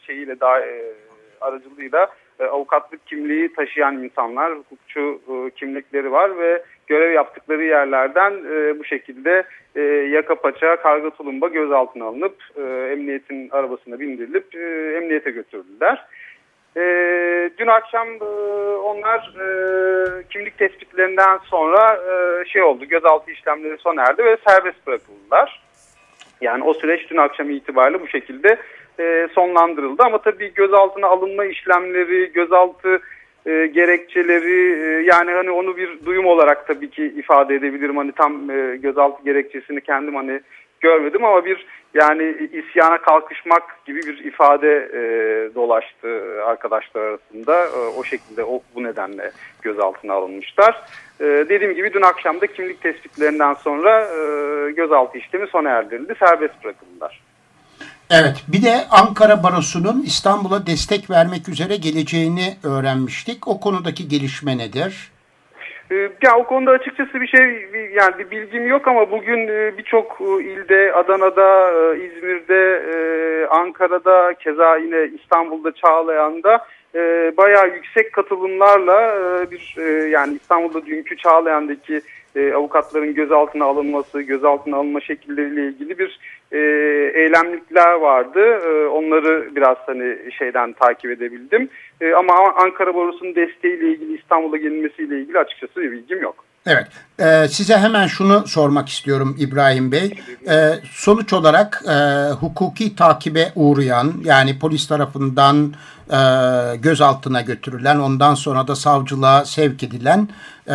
şeyiyle daha e, aracılığıyla e, avukatlık kimliği taşıyan insanlar, hukukçu e, kimlikleri var ve görev yaptıkları yerlerden e, bu şekilde e, yaka paça, karga tulumba gözaltına alınıp e, emniyetin arabasına bindirilip e, emniyete götürüldüler. Dün akşam e, onlar e, kimlik tespitlerinden sonra e, şey oldu, gözaltı işlemleri sona erdi ve serbest bırakıldılar. Yani o süreç dün akşam itibariyle bu şekilde e, sonlandırıldı. Ama tabii gözaltına alınma işlemleri, gözaltı e, gerekçeleri e, yani hani onu bir duyum olarak tabii ki ifade edebilirim. Hani tam e, gözaltı gerekçesini kendim hani görmedim ama bir yani isyana kalkışmak gibi bir ifade e, dolaştı arkadaşlar arasında. E, o şekilde o bu nedenle gözaltına alınmışlar. E, dediğim gibi dün akşamda kimlik tespitlerinden sonra e, gözaltı işlemi sona erdirildi. Serbest bırakıldılar. Evet bir de Ankara Barosu'nun İstanbul'a destek vermek üzere geleceğini öğrenmiştik. O konudaki gelişme nedir? Ee, Ya o konuda açıkçası bir şey yani bir bilgim yok ama bugün e, birçok e, ilde Adana'da, e, İzmir'de, Ankara'da, keza yine İstanbul'da Çağlayan'da bayağı yüksek katılımlarla bir yani İstanbul'da dünkü Çağlayan'daki avukatların gözaltına alınması, gözaltına alınma şekilleriyle ilgili bir e, eylemlikler vardı. E, onları biraz hani şeyden takip edebildim. E, ama Ankara Barosu'nun desteğiyle ilgili İstanbul'a gelinmesiyle ilgili açıkçası bir bilgim yok. Evet, e, size hemen şunu sormak istiyorum İbrahim Bey. E, sonuç olarak e, hukuki takibe uğrayan, yani polis tarafından e, gözaltına götürülen, ondan sonra da savcılığa sevk edilen e,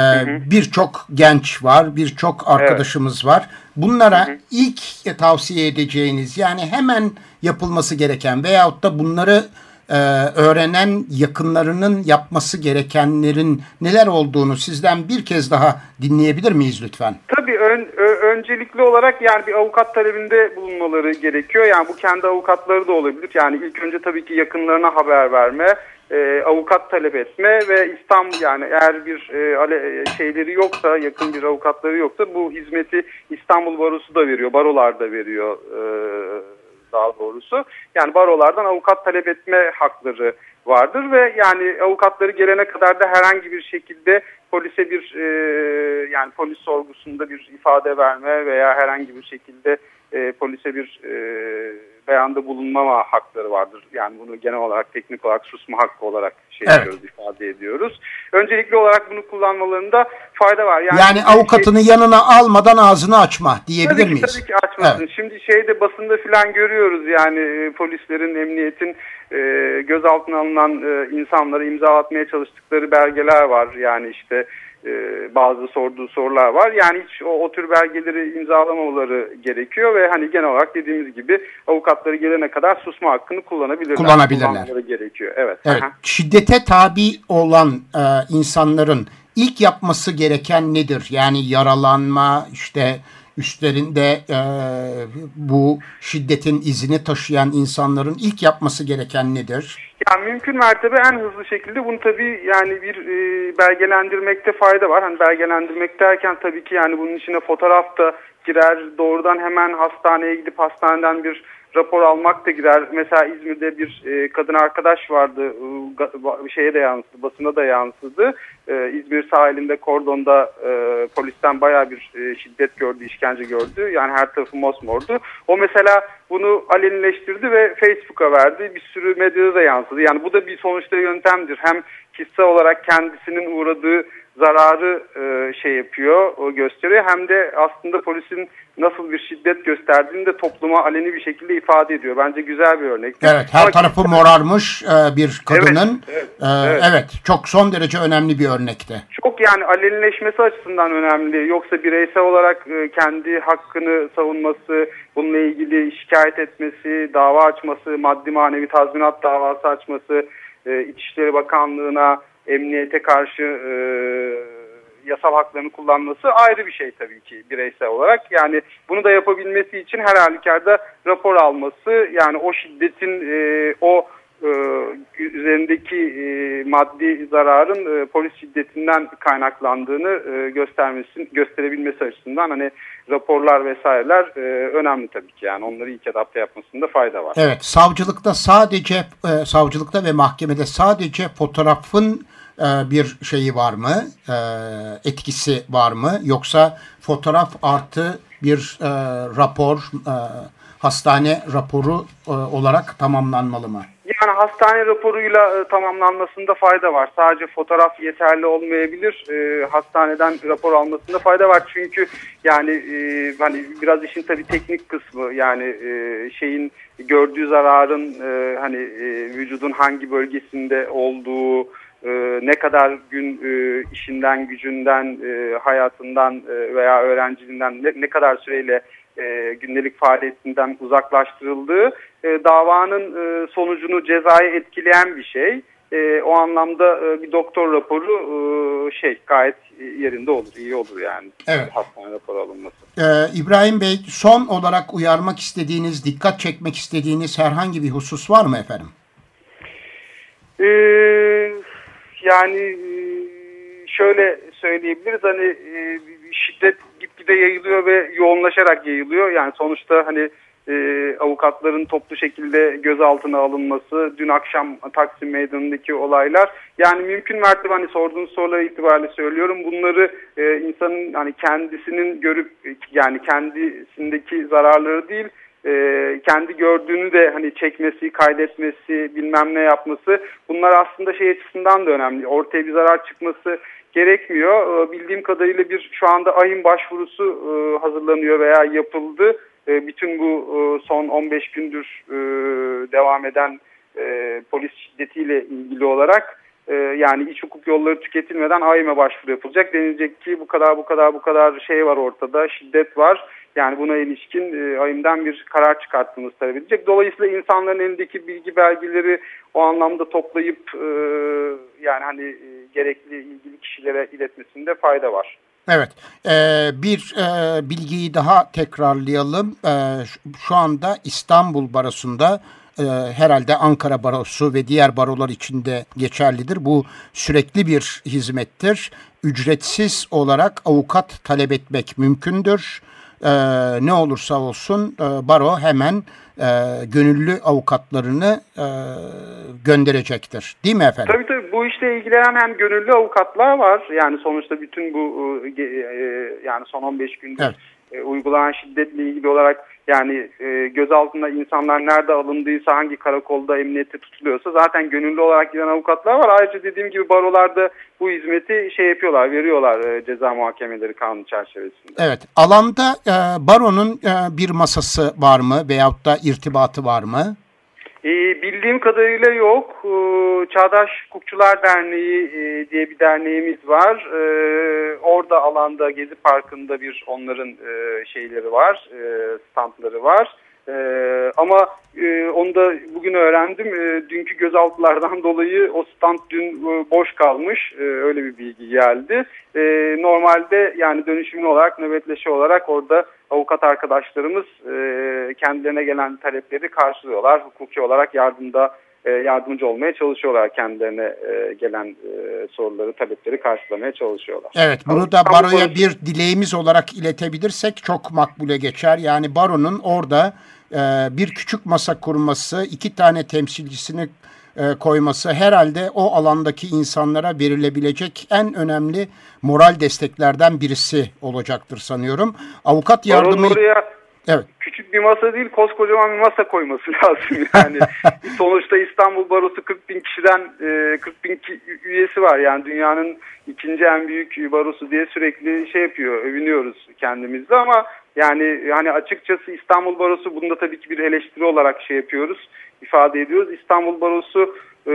birçok genç var, birçok arkadaşımız var. Bunlara ilk tavsiye edeceğiniz, yani hemen yapılması gereken veyahut da bunları e, öğrenen yakınlarının yapması gerekenlerin neler olduğunu sizden bir kez daha dinleyebilir miyiz lütfen? Tabii ön, ö- öncelikli olarak yani bir avukat talebinde bulunmaları gerekiyor. Yani bu kendi avukatları da olabilir. Yani ilk önce tabii ki yakınlarına haber verme, e, avukat talep etme ve İstanbul yani eğer bir e, ale- şeyleri yoksa, yakın bir avukatları yoksa bu hizmeti İstanbul Barosu da veriyor, barolar da veriyor e, daha doğrusu. Yani barolardan avukat talep etme hakları vardır ve yani avukatları gelene kadar da herhangi bir şekilde polise bir e, yani polis sorgusunda bir ifade verme veya herhangi bir şekilde e, polise bir e, beyanda bulunmama hakları vardır. Yani bunu genel olarak teknik olarak susma hakkı olarak şey Evet. ediyoruz, ifade ediyoruz. Öncelikli olarak bunu kullanmalarında fayda var. Yani, şey- avukatını yanına almadan ağzını açma diyebilir Tabii ki, miyiz? tabii ki açmasın. Evet. Şimdi şeyde basında filan görüyoruz yani e, polislerin, emniyetin e, gözaltına alınan e, insanları imza atmaya çalıştıkları belgeler var. Yani işte e, bazı sorduğu sorular var. Yani hiç o, o tür belgeleri imzalamamaları gerekiyor ve hani genel olarak dediğimiz gibi avukatları gelene kadar susma hakkını kullanabilirler. Kullanabilirler. Gerekiyor. Evet. Evet, Aha. şiddete tabi olan e, insanların ilk yapması gereken nedir? Yani yaralanma, işte üstlerinde e, bu şiddetin izini taşıyan insanların ilk yapması gereken nedir? Yani mümkün mertebe en hızlı şekilde bunu tabii yani bir e, belgelendirmekte fayda var. Hani belgelendirmek derken tabii ki yani bunun içine fotoğraf da girer. Doğrudan hemen hastaneye gidip hastaneden bir rapor almak da girer. Mesela İzmir'de bir e, kadın arkadaş vardı. E, şeye de yansıdı, basına da yansıdı. E, İzmir sahilinde kordonda e, polisten bayağı bir e, şiddet gördü, işkence gördü. Yani her tarafı mosmordu. O mesela bunu alenileştirdi ve Facebook'a verdi. Bir sürü medyada da yansıdı. Yani bu da bir sonuçta yöntemdir. Hem kişisel olarak kendisinin uğradığı zararı e, şey yapıyor, o gösteriyor. Hem de aslında polisin nasıl bir şiddet gösterdiğini de topluma aleni bir şekilde ifade ediyor. Bence güzel bir örnek. Evet, her Ama tarafı morarmış e, bir kadının. Evet, evet, e, evet. evet, çok son derece önemli bir örnekte. Çok yani alenileşmesi açısından önemli. Yoksa bireysel olarak e, kendi hakkını savunması, bununla ilgili şikayet etmesi, dava açması, maddi manevi tazminat davası açması, e, İçişleri Bakanlığı'na emniyete karşı e, yasal haklarını kullanması ayrı bir şey tabii ki bireysel olarak. Yani bunu da yapabilmesi için her halükarda rapor alması yani o şiddetin e, o e, üzerindeki e, maddi zararın e, polis şiddetinden kaynaklandığını e, göstermesi gösterebilmesi açısından hani raporlar vesaireler e, önemli tabii ki yani onları ilk adapte yapmasında fayda var. Evet savcılıkta sadece e, savcılıkta ve mahkemede sadece fotoğrafın bir şeyi var mı? E, etkisi var mı? Yoksa fotoğraf artı bir e, rapor, hastane raporu olarak tamamlanmalı mı? Yani hastane raporuyla tamamlanmasında fayda var. Sadece fotoğraf yeterli olmayabilir. hastaneden rapor almasında fayda var. Çünkü yani hani biraz işin tabii teknik kısmı yani şeyin gördüğü zararın hani vücudun hangi bölgesinde olduğu e, ne kadar gün e, işinden, gücünden, e, hayatından e, veya öğrenciliğinden ne, ne kadar süreyle e, gündelik faaliyetinden uzaklaştırıldığı e, davanın e, sonucunu cezayı etkileyen bir şey. E, o anlamda e, bir doktor raporu e, şey gayet yerinde olur, iyi olur yani. Evet. Hastane raporu alınması. Ee, İbrahim Bey son olarak uyarmak istediğiniz, dikkat çekmek istediğiniz herhangi bir husus var mı efendim? Eee yani e, şöyle söyleyebiliriz hani e, şiddet gitgide yayılıyor ve yoğunlaşarak yayılıyor. Yani sonuçta hani e, avukatların toplu şekilde gözaltına alınması, dün akşam Taksim Meydanı'ndaki olaylar. Yani mümkün mertebe hani sorduğunuz sorular itibariyle söylüyorum. Bunları insanın hani kendisinin görüp yani kendisindeki zararları değil e, kendi gördüğünü de hani çekmesi, kaydetmesi, bilmem ne yapması bunlar aslında şey açısından da önemli. Ortaya bir zarar çıkması gerekmiyor. E, bildiğim kadarıyla bir şu anda ayın başvurusu e, hazırlanıyor veya yapıldı. E, bütün bu e, son 15 gündür e, devam eden e, polis şiddetiyle ilgili olarak e, yani iç hukuk yolları tüketilmeden AYM'e başvuru yapılacak. Denilecek ki bu kadar bu kadar bu kadar şey var ortada, şiddet var yani buna ilişkin e, ayımdan bir karar çıkarttığımız talep edilecek. Dolayısıyla insanların elindeki bilgi belgeleri o anlamda toplayıp e, yani hani e, gerekli ilgili kişilere iletmesinde fayda var. Evet, e, bir e, bilgiyi daha tekrarlayalım. E, şu anda İstanbul Barosu'nda e, herhalde Ankara Barosu ve diğer barolar içinde geçerlidir. Bu sürekli bir hizmettir. Ücretsiz olarak avukat talep etmek mümkündür ne olursa olsun e, baro hemen e, gönüllü avukatlarını e, gönderecektir. Değil mi efendim? Tabii tabii bu işle ilgilenen hem gönüllü avukatlar var. Yani sonuçta bütün bu e, e, yani son 15 gündür evet. e, uygulanan şiddetle ilgili olarak yani e, gözaltında insanlar nerede alındıysa hangi karakolda emniyette tutuluyorsa zaten gönüllü olarak giden avukatlar var. Ayrıca dediğim gibi barolarda bu hizmeti şey yapıyorlar, veriyorlar e, ceza muhakemeleri kanunu çerçevesinde. Evet, alanda e, baronun e, bir masası var mı veyahut da irtibatı var mı? E, bildiğim kadarıyla yok. E, Çağdaş Hukukçular Derneği e, diye bir derneğimiz var. E, orada alanda Gezi Parkı'nda bir onların e, şeyleri var, e, standları var. Ee, ama e, onu da bugün öğrendim. E, dünkü gözaltılardan dolayı o stand dün e, boş kalmış. E, öyle bir bilgi geldi. E, normalde yani dönüşümlü olarak, nöbetleşe olarak orada avukat arkadaşlarımız e, kendilerine gelen talepleri karşılıyorlar. Hukuki olarak yardımda e, yardımcı olmaya çalışıyorlar kendilerine e, gelen e, soruları, talepleri karşılamaya çalışıyorlar. Evet, bunu da baroya bir dileğimiz olarak iletebilirsek çok makbule geçer. Yani baronun orada e, bir küçük masa kurması, iki tane temsilcisini e, koyması herhalde o alandaki insanlara verilebilecek en önemli moral desteklerden birisi olacaktır sanıyorum. Avukat yardımı... Evet. küçük bir masa değil koskocaman bir masa koyması lazım yani. Sonuçta İstanbul Barosu 40 bin kişiden e, 40 bin ki- üyesi var yani dünyanın ikinci en büyük barosu diye sürekli şey yapıyor övünüyoruz kendimizde ama yani yani açıkçası İstanbul Barosu bunda tabii ki bir eleştiri olarak şey yapıyoruz ifade ediyoruz. İstanbul Barosu e,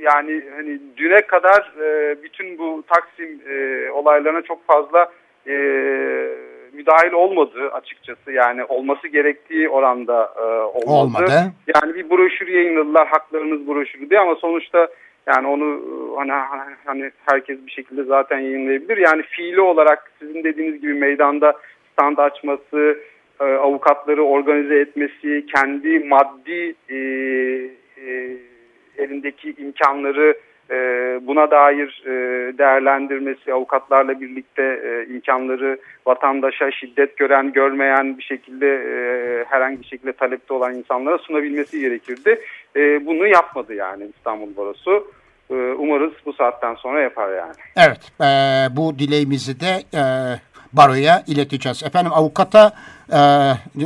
yani hani düne kadar e, bütün bu Taksim e, olaylarına çok fazla e, müdahil olmadı açıkçası. Yani olması gerektiği oranda e, olmadı. Olmadı. Yani bir broşür yayınladılar haklarınız broşürü diye ama sonuçta yani onu hani hani herkes bir şekilde zaten yayınlayabilir. Yani fiili olarak sizin dediğiniz gibi meydanda stand açması, e, avukatları organize etmesi, kendi maddi e, e, elindeki imkanları e, buna dair e, değerlendirmesi, avukatlarla birlikte e, imkanları vatandaşa şiddet gören, görmeyen bir şekilde e, herhangi bir şekilde talepte olan insanlara sunabilmesi gerekirdi. E, bunu yapmadı yani İstanbul Barosu. E, umarız bu saatten sonra yapar yani. Evet, e, bu dileğimizi de e, baroya ileteceğiz. Efendim avukata e,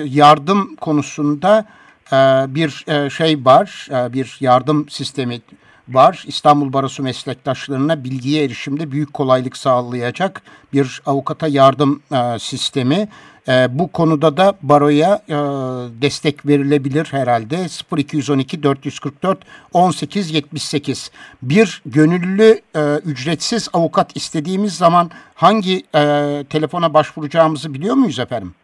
yardım konusunda e, bir e, şey var, e, bir yardım sistemi var. İstanbul Barosu meslektaşlarına bilgiye erişimde büyük kolaylık sağlayacak bir avukata yardım e, sistemi. E, bu konuda da baroya e, destek verilebilir herhalde. 0212 444 1878. Bir gönüllü e, ücretsiz avukat istediğimiz zaman hangi e, telefona başvuracağımızı biliyor muyuz efendim?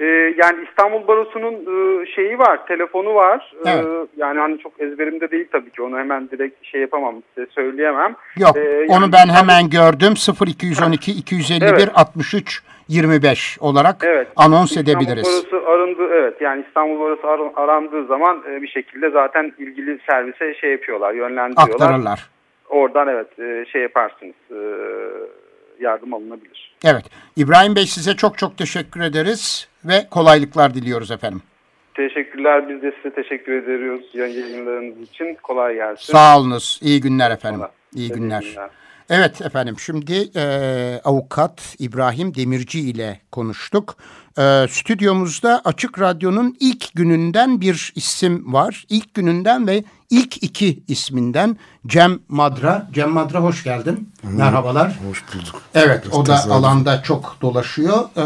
E, yani İstanbul Barosu'nun e, şeyi var, telefonu var. E, Evet. yani hani çok ezberimde değil tabii ki. Onu hemen direkt şey yapamam, size söyleyemem. Yok, E, yani onu ben İstanbul- hemen gördüm. 0212 251 Evet. 63 25 olarak Evet. anons İstanbul edebiliriz. Barosu arındı evet yani İstanbul Barosu ar- arandığı zaman e, bir şekilde zaten ilgili servise şey yapıyorlar yönlendiriyorlar. Aktarırlar. Oradan evet e, şey yaparsınız e, yardım alınabilir. Evet. İbrahim Bey size çok çok teşekkür ederiz ve kolaylıklar diliyoruz efendim. Teşekkürler biz de size teşekkür ediyoruz yayınlarınız için kolay gelsin. Sağ olunuz. İyi günler efendim. Olun. İyi İyi günler. günler. Evet efendim şimdi e, avukat İbrahim Demirci ile konuştuk. E, stüdyomuzda Açık Radyo'nun ilk gününden bir isim var. İlk gününden ve ilk iki isminden Cem Madra. Cem Madra hoş geldin. Merhabalar. Hoş bulduk. Evet o da alanda çok dolaşıyor. Ee,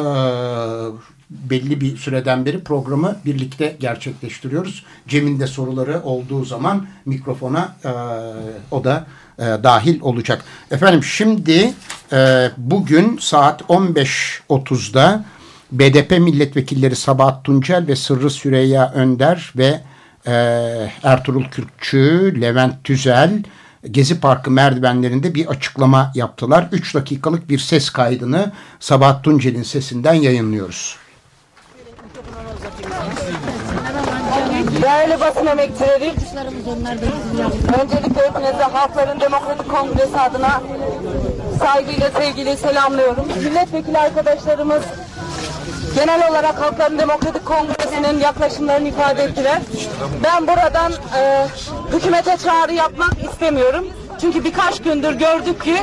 belli bir süreden beri programı birlikte gerçekleştiriyoruz. Cem'in de soruları olduğu zaman mikrofona e, o da e, dahil olacak. Efendim şimdi e, bugün saat 15.30'da BDP milletvekilleri Sabahat Tuncel ve Sırrı Süreyya Önder ve e, Ertuğrul Kürkçü, Levent Tüzel Gezi Parkı merdivenlerinde bir açıklama yaptılar. 3 dakikalık bir ses kaydını Sabahat Tuncel'in sesinden yayınlıyoruz. Değerli basın emekçileri, öncelikle hepinize Halkların Demokratik Kongresi adına saygıyla, sevgiyle selamlıyorum. Milletvekili arkadaşlarımız genel olarak Halkların Demokratik Kongresi'nin yaklaşımlarını ifade ettiler. Ben buradan e, hükümete çağrı yapmak istemiyorum. Çünkü birkaç gündür gördük ki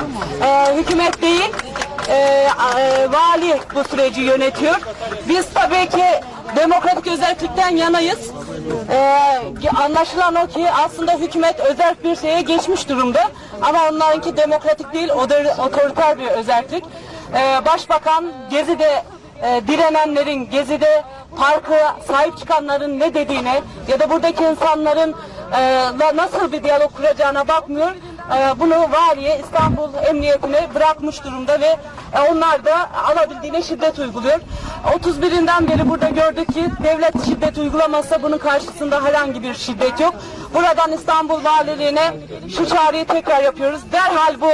e, hükümet değil, e, e, vali bu süreci yönetiyor. Biz tabii ki demokratik özellikten yanayız. Ee, anlaşılan o ki aslında hükümet özel bir şeye geçmiş durumda. Ama onlarınki demokratik değil, otor- otoriter bir özellik. Ee, Başbakan Gezi'de e, direnenlerin, Gezi'de parka sahip çıkanların ne dediğine ya da buradaki insanların e, nasıl bir diyalog kuracağına bakmıyor. E, bunu valiye, İstanbul Emniyetine bırakmış durumda ve e, onlar da alabildiğine şiddet uyguluyor. 31'inden beri burada gördük ki devlet şiddet uygulamazsa bunun karşısında herhangi bir şiddet yok. Buradan İstanbul Valiliğine şu çağrıyı tekrar yapıyoruz. Derhal bu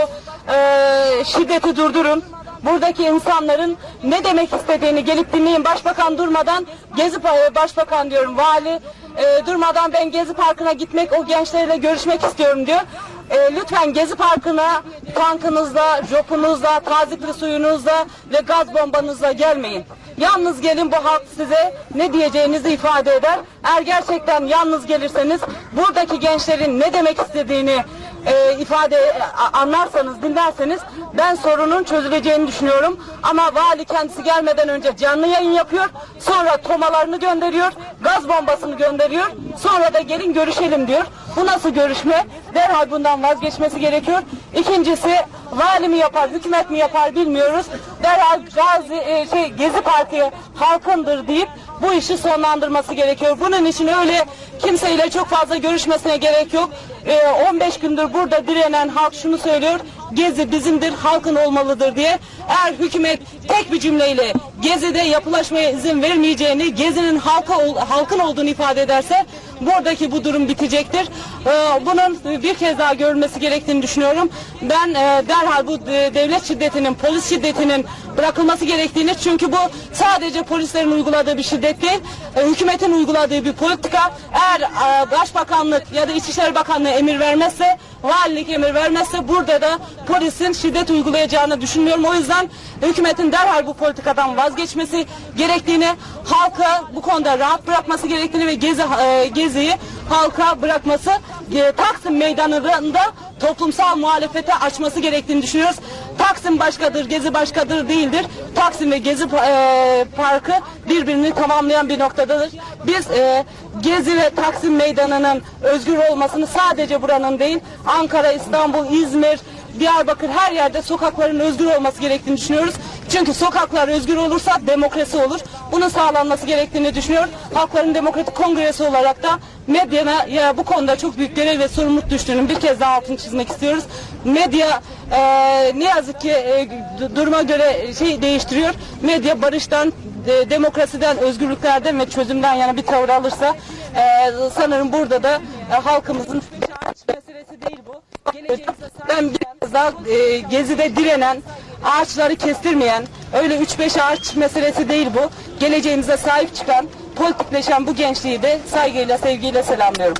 e, şiddeti durdurun. Buradaki insanların ne demek istediğini gelip dinleyin. Başbakan durmadan Gezi Başbakan diyorum vali e, durmadan ben Gezi Parkı'na gitmek o gençlerle görüşmek istiyorum diyor. E, lütfen Gezi Parkı'na tankınızla, jopunuzla, tazikli suyunuzla ve gaz bombanızla gelmeyin. Yalnız gelin bu halk size ne diyeceğinizi ifade eder. Eğer gerçekten yalnız gelirseniz buradaki gençlerin ne demek istediğini e, ifade a- anlarsanız, dinlerseniz ben sorunun çözüleceğini düşünüyorum. Ama vali kendisi gelmeden önce canlı yayın yapıyor. Sonra tomalarını gönderiyor. Gaz bombasını gönderiyor. Sonra da gelin görüşelim diyor. Bu nasıl görüşme? Derhal bundan vazgeçmesi gerekiyor. İkincisi vali mi yapar, hükümet mi yapar bilmiyoruz. Derhal Gazi, e, şey, Gezi Parti halkındır deyip bu işi sonlandırması gerekiyor. Bunun için öyle kimseyle çok fazla görüşmesine gerek yok. E, 15 gündür burada direnen halk şunu söylüyor. Gezi bizimdir, halkın olmalıdır diye. Eğer hükümet tek bir cümleyle Gezi'de yapılaşmaya izin vermeyeceğini, Gezi'nin halka, halkın olduğunu ifade ederse buradaki bu durum bitecektir. Ee, bunun bir kez daha görülmesi gerektiğini düşünüyorum. Ben e, derhal bu e, devlet şiddetinin, polis şiddetinin bırakılması gerektiğini çünkü bu sadece polislerin uyguladığı bir şiddet değil, e, hükümetin uyguladığı bir politika. Eğer Başbakanlık ya da İçişleri Bakanlığı emir vermezse, valilik emir vermezse burada da polisin şiddet uygulayacağını düşünmüyorum. O yüzden hükümetin derhal bu politikadan vazgeçmesi gerektiğini, halka bu konuda rahat bırakması gerektiğini ve gezi e, geziyi halka bırakması, e, Taksim meydanında toplumsal muhalefete açması gerektiğini düşünüyoruz. Taksim başkadır, Gezi başkadır değildir. Taksim ve Gezi e, Parkı birbirini tamamlayan bir noktadadır. Biz e, Gezi ve Taksim meydanının özgür olmasını sadece buranın değil, Ankara, İstanbul, İzmir, Diyarbakır her yerde sokakların özgür olması gerektiğini düşünüyoruz. Çünkü sokaklar özgür olursa demokrasi olur. Bunun sağlanması gerektiğini düşünüyorum. Halkların Demokratik Kongresi olarak da medyana ya bu konuda çok büyük görev ve sorumluluk düştüğünün bir kez daha altını çizmek istiyoruz. Medya e, ne yazık ki e, duruma göre şey değiştiriyor. Medya barıştan, de- demokrasiden, özgürlüklerden ve çözümden yana bir tavır alırsa e, sanırım burada da e, halkımızın meselesi değil bu. Geleceğimize ben biraz daha e, gezide direnen, ağaçları kestirmeyen, öyle 3-5 ağaç meselesi değil bu. Geleceğimize sahip çıkan, politikleşen bu gençliği de saygıyla, sevgiyle selamlıyorum.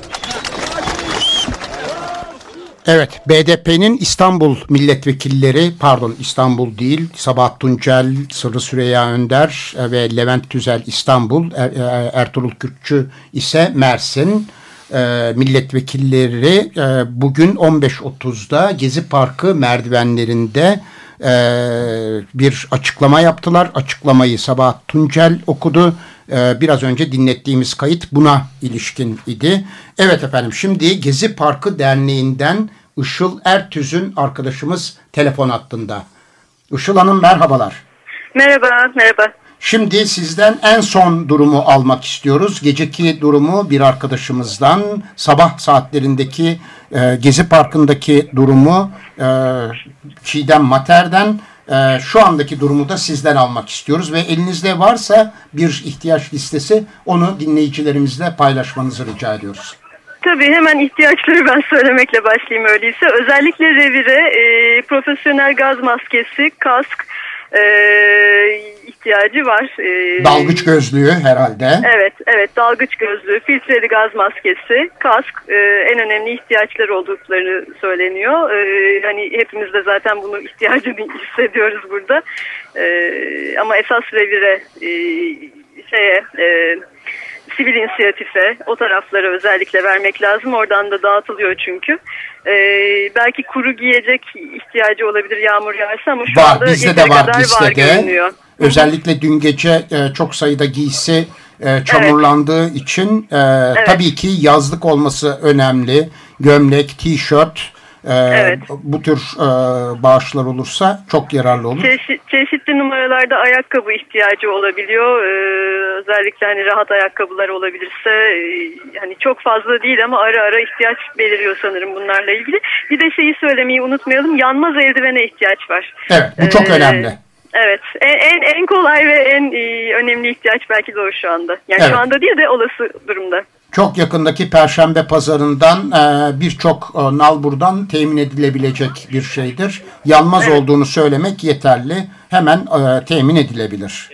Evet, BDP'nin İstanbul milletvekilleri, pardon İstanbul değil, Sabah Tuncel, Sırrı Süreyya Önder ve Levent Tüzel İstanbul, Er- e, Ertuğrul Kürkçü ise Mersin e, milletvekilleri e, bugün 15.30'da Gezi Parkı merdivenlerinde e, bir açıklama yaptılar. Açıklamayı Sabah Tuncel okudu. E, biraz önce dinlettiğimiz kayıt buna ilişkin idi. Evet efendim şimdi Gezi Parkı Derneği'nden Işıl Ertüz'ün arkadaşımız telefon hattında. Işıl Hanım merhabalar. Merhaba, merhaba. Şimdi sizden en son durumu almak istiyoruz. Geceki durumu bir arkadaşımızdan, sabah saatlerindeki e, Gezi Parkı'ndaki durumu e, Çiğdem Mater'den, e, şu andaki durumu da sizden almak istiyoruz. Ve elinizde varsa bir ihtiyaç listesi onu dinleyicilerimizle paylaşmanızı rica ediyoruz. Tabii hemen ihtiyaçları ben söylemekle başlayayım öyleyse. Özellikle revire e, profesyonel gaz maskesi, kask e, ihtiyacı var. E, Dalgıç gözlüğü herhalde. Evet, evet dalgıç gözlüğü, filtreli gaz maskesi, kask e, en önemli ihtiyaçlar olduklarını söyleniyor. E, hani hepimiz de zaten bunu ihtiyacını hissediyoruz burada. E, ama esas revire e, şeye e, sivil inisiyatife o taraflara özellikle vermek lazım. Oradan da dağıtılıyor çünkü. E, belki kuru giyecek ihtiyacı olabilir yağmur yağarsa ama şu Var anda bizde de var kadar listede. görünüyor. Özellikle dün gece e, çok sayıda giysi e, çamurlandığı için e, tabii ki yazlık olması önemli. Gömlek, tişört e, Evet. bu tür e, bağışlar olursa çok yararlı olur. Çeşit, çeşitli numaralarda ayakkabı ihtiyacı olabiliyor. Ee, özellikle hani rahat ayakkabılar olabilirse e, hani çok fazla değil ama ara ara ihtiyaç beliriyor sanırım bunlarla ilgili. Bir de şeyi söylemeyi unutmayalım. Yanmaz eldivene ihtiyaç var. Evet bu çok Ee, önemli. Evet. En, en, en kolay ve en e, önemli ihtiyaç belki de o şu anda. Yani Evet. şu anda değil de olası durumda. Çok yakındaki Perşembe pazarından e, birçok e, nalburdan temin edilebilecek bir şeydir. Yanmaz olduğunu söylemek yeterli. Hemen e, temin edilebilir.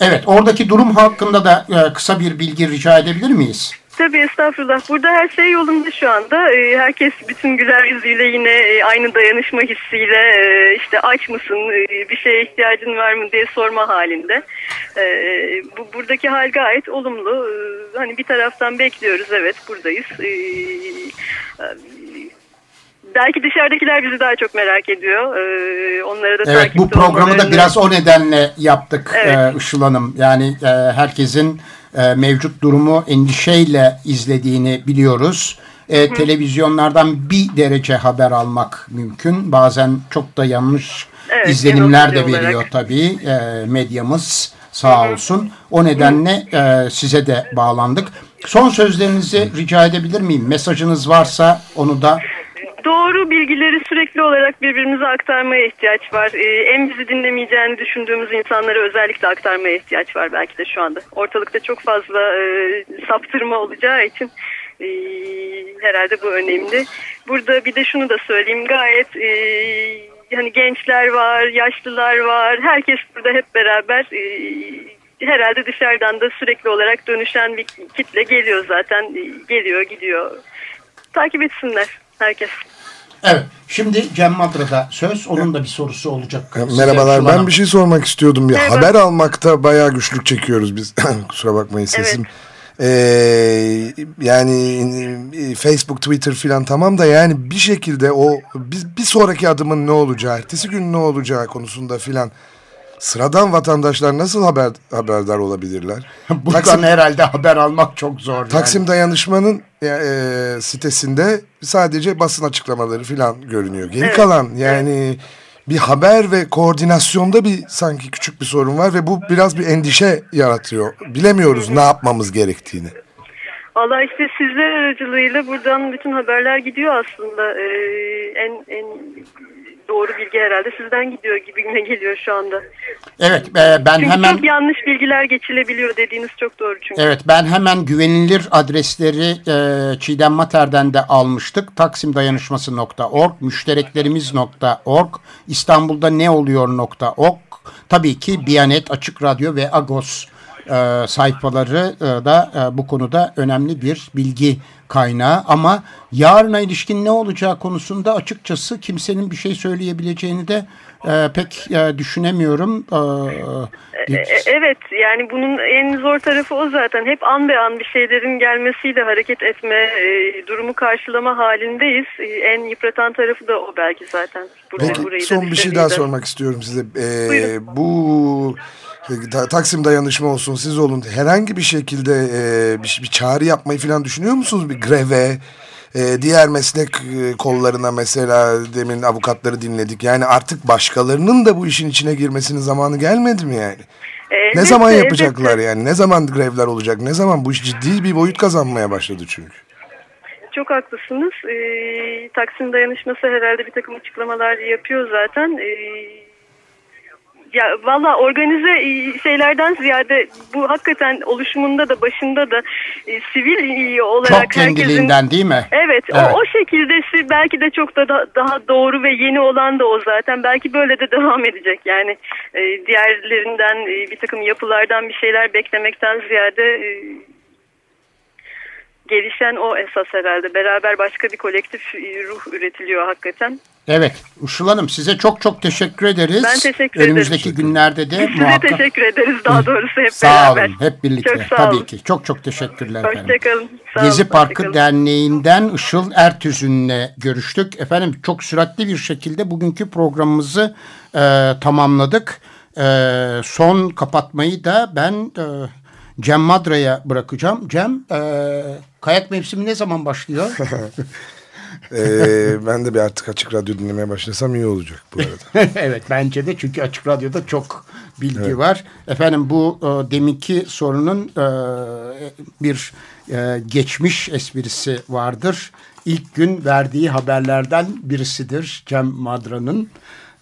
Evet, oradaki durum hakkında da e, kısa bir bilgi rica edebilir miyiz? Tabii estağfurullah. Burada her şey yolunda şu anda. Ee, herkes bütün güler yüzüyle yine e, aynı dayanışma hissiyle e, işte aç mısın, e, bir şeye ihtiyacın var mı diye sorma halinde. Ee, bu buradaki hal gayet olumlu. Ee, hani bir taraftan bekliyoruz evet buradayız. Belki dışarıdakiler bizi daha çok merak ediyor. Ee, onlara da Evet bu programı da biraz o nedenle yaptık Evet. e, Işıl Hanım. Yani e, herkesin e, mevcut durumu endişeyle izlediğini biliyoruz. E, televizyonlardan bir derece haber almak mümkün. Bazen çok da yanlış Evet, izlenimler de veriyor olarak. tabii e, medyamız sağ olsun. O nedenle e, size de bağlandık. Son sözlerinizi rica edebilir miyim? Mesajınız varsa onu da Doğru bilgileri sürekli olarak birbirimize aktarmaya ihtiyaç var. Ee, en bizi dinlemeyeceğini düşündüğümüz insanlara özellikle aktarmaya ihtiyaç var belki de şu anda. Ortalıkta çok fazla e, saptırma olacağı için e, herhalde bu önemli. Burada bir de şunu da söyleyeyim gayet e, hani gençler var, yaşlılar var. Herkes burada hep beraber herhalde dışarıdan da sürekli olarak dönüşen bir kitle geliyor zaten. Geliyor, gidiyor. Takip etsinler herkes. Evet. Şimdi Cem Madra'da söz. Onun da bir sorusu olacak. size, Merhabalar ben bir şey sormak istiyordum. Bir Merhaba. haber almakta bayağı güçlük çekiyoruz biz. Kusura bakmayın sesim. Ee, yani e, Facebook, Twitter filan tamam da yani bir şekilde o bir, bir sonraki adımın ne olacağı, ertesi gün ne olacağı konusunda filan sıradan vatandaşlar nasıl haber haberdar olabilirler? Buradan Taksim, herhalde haber almak çok zor. yani. Taksim Dayanışma'nın e, e, sitesinde sadece basın açıklamaları filan görünüyor. Geri kalan yani bir haber ve koordinasyonda bir sanki küçük bir sorun var ve bu biraz bir endişe yaratıyor. Bilemiyoruz ne yapmamız gerektiğini. Valla işte sizler aracılığıyla buradan bütün haberler gidiyor aslında. Ee, en en doğru bilgi herhalde sizden gidiyor gibime geliyor şu anda. Evet e, ben Çünkü hemen çok yanlış bilgiler geçilebiliyor dediğiniz çok doğru çünkü. Evet ben hemen güvenilir adresleri e, Çiğdem Mater'den de almıştık. Taksimdayanışması.org, müştereklerimiz.org, İstanbul'da ne oluyor.org, tabii ki Biyanet, Açık Radyo ve Agos e, sayfaları e, da e, bu konuda önemli bir bilgi kaynağı. Ama yarına ilişkin ne olacağı konusunda açıkçası kimsenin bir şey söyleyebileceğini de e, pek e, düşünemiyorum. E, E, Evet yani bunun en zor tarafı o zaten. Hep an be an bir şeylerin gelmesiyle hareket etme, e, durumu karşılama halindeyiz. E, en yıpratan tarafı da o belki zaten. Burayı, Peki burayı da son bir şey daha sormak istiyorum size. Buyurun. bu e, Ta- Taksim dayanışma olsun siz olun herhangi bir şekilde e, bir, bir çağrı yapmayı falan düşünüyor musunuz? Bir greve e, diğer meslek e, kollarına mesela demin avukatları dinledik. Yani artık başkalarının da bu işin içine girmesinin zamanı gelmedi mi yani? E, Ne zaman yapacaklar elbette. yani? Ne zaman grevler olacak? Ne zaman bu iş ciddi bir boyut kazanmaya başladı çünkü. Çok haklısınız. Ee, Taksim Dayanışması herhalde bir takım açıklamalar yapıyor zaten. Ee, ya valla organize şeylerden ziyade bu hakikaten oluşumunda da başında da e, sivil olarak çok herkesin kendiliğinden değil mi? Evet, Evet. O, o şekildesi belki de çok da, da- daha doğru ve yeni olan da o zaten. Belki böyle de devam edecek. Yani e, diğerlerinden e, bir takım yapılardan bir şeyler beklemekten ziyade e, gelişen o esas herhalde. Beraber başka bir kolektif e, ruh üretiliyor hakikaten. Evet. Işıl Hanım size çok çok teşekkür ederiz. Ben teşekkür ederim. Önümüzdeki günlerde de Biz size muhakkak. teşekkür ederiz daha doğrusu hep Sağ beraber. olun. Hep birlikte. Çok sağ Tabii olun. ki. Çok çok teşekkürler efendim. Hoşçakalın. Sağ Gezi olun, Parkı hoşçakalın. Derneği'nden Işıl Ertüzün'le görüştük. Efendim çok süratli bir şekilde bugünkü programımızı e, tamamladık. E, son kapatmayı da ben e, Cem Madra'ya bırakacağım. Cem, e, kayak mevsimi ne zaman başlıyor? Ee, ben de bir artık açık radyo dinlemeye başlasam iyi olacak bu arada. evet bence de çünkü Açık Radyo'da çok bilgi var. Efendim bu e, deminki sorunun e, bir e, geçmiş esprisi vardır. İlk gün verdiği haberlerden birisidir Cem Madra'nın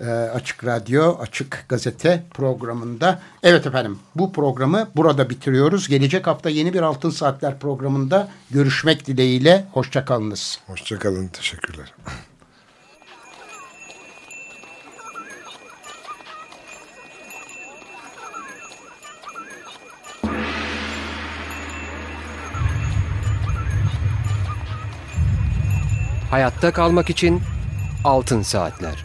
e, Açık Radyo, Açık Gazete programında. Evet efendim bu programı burada bitiriyoruz. Gelecek hafta yeni bir Altın Saatler programında görüşmek dileğiyle. Hoşçakalınız. Hoşçakalın, teşekkürler. Hayatta kalmak için Altın Saatler.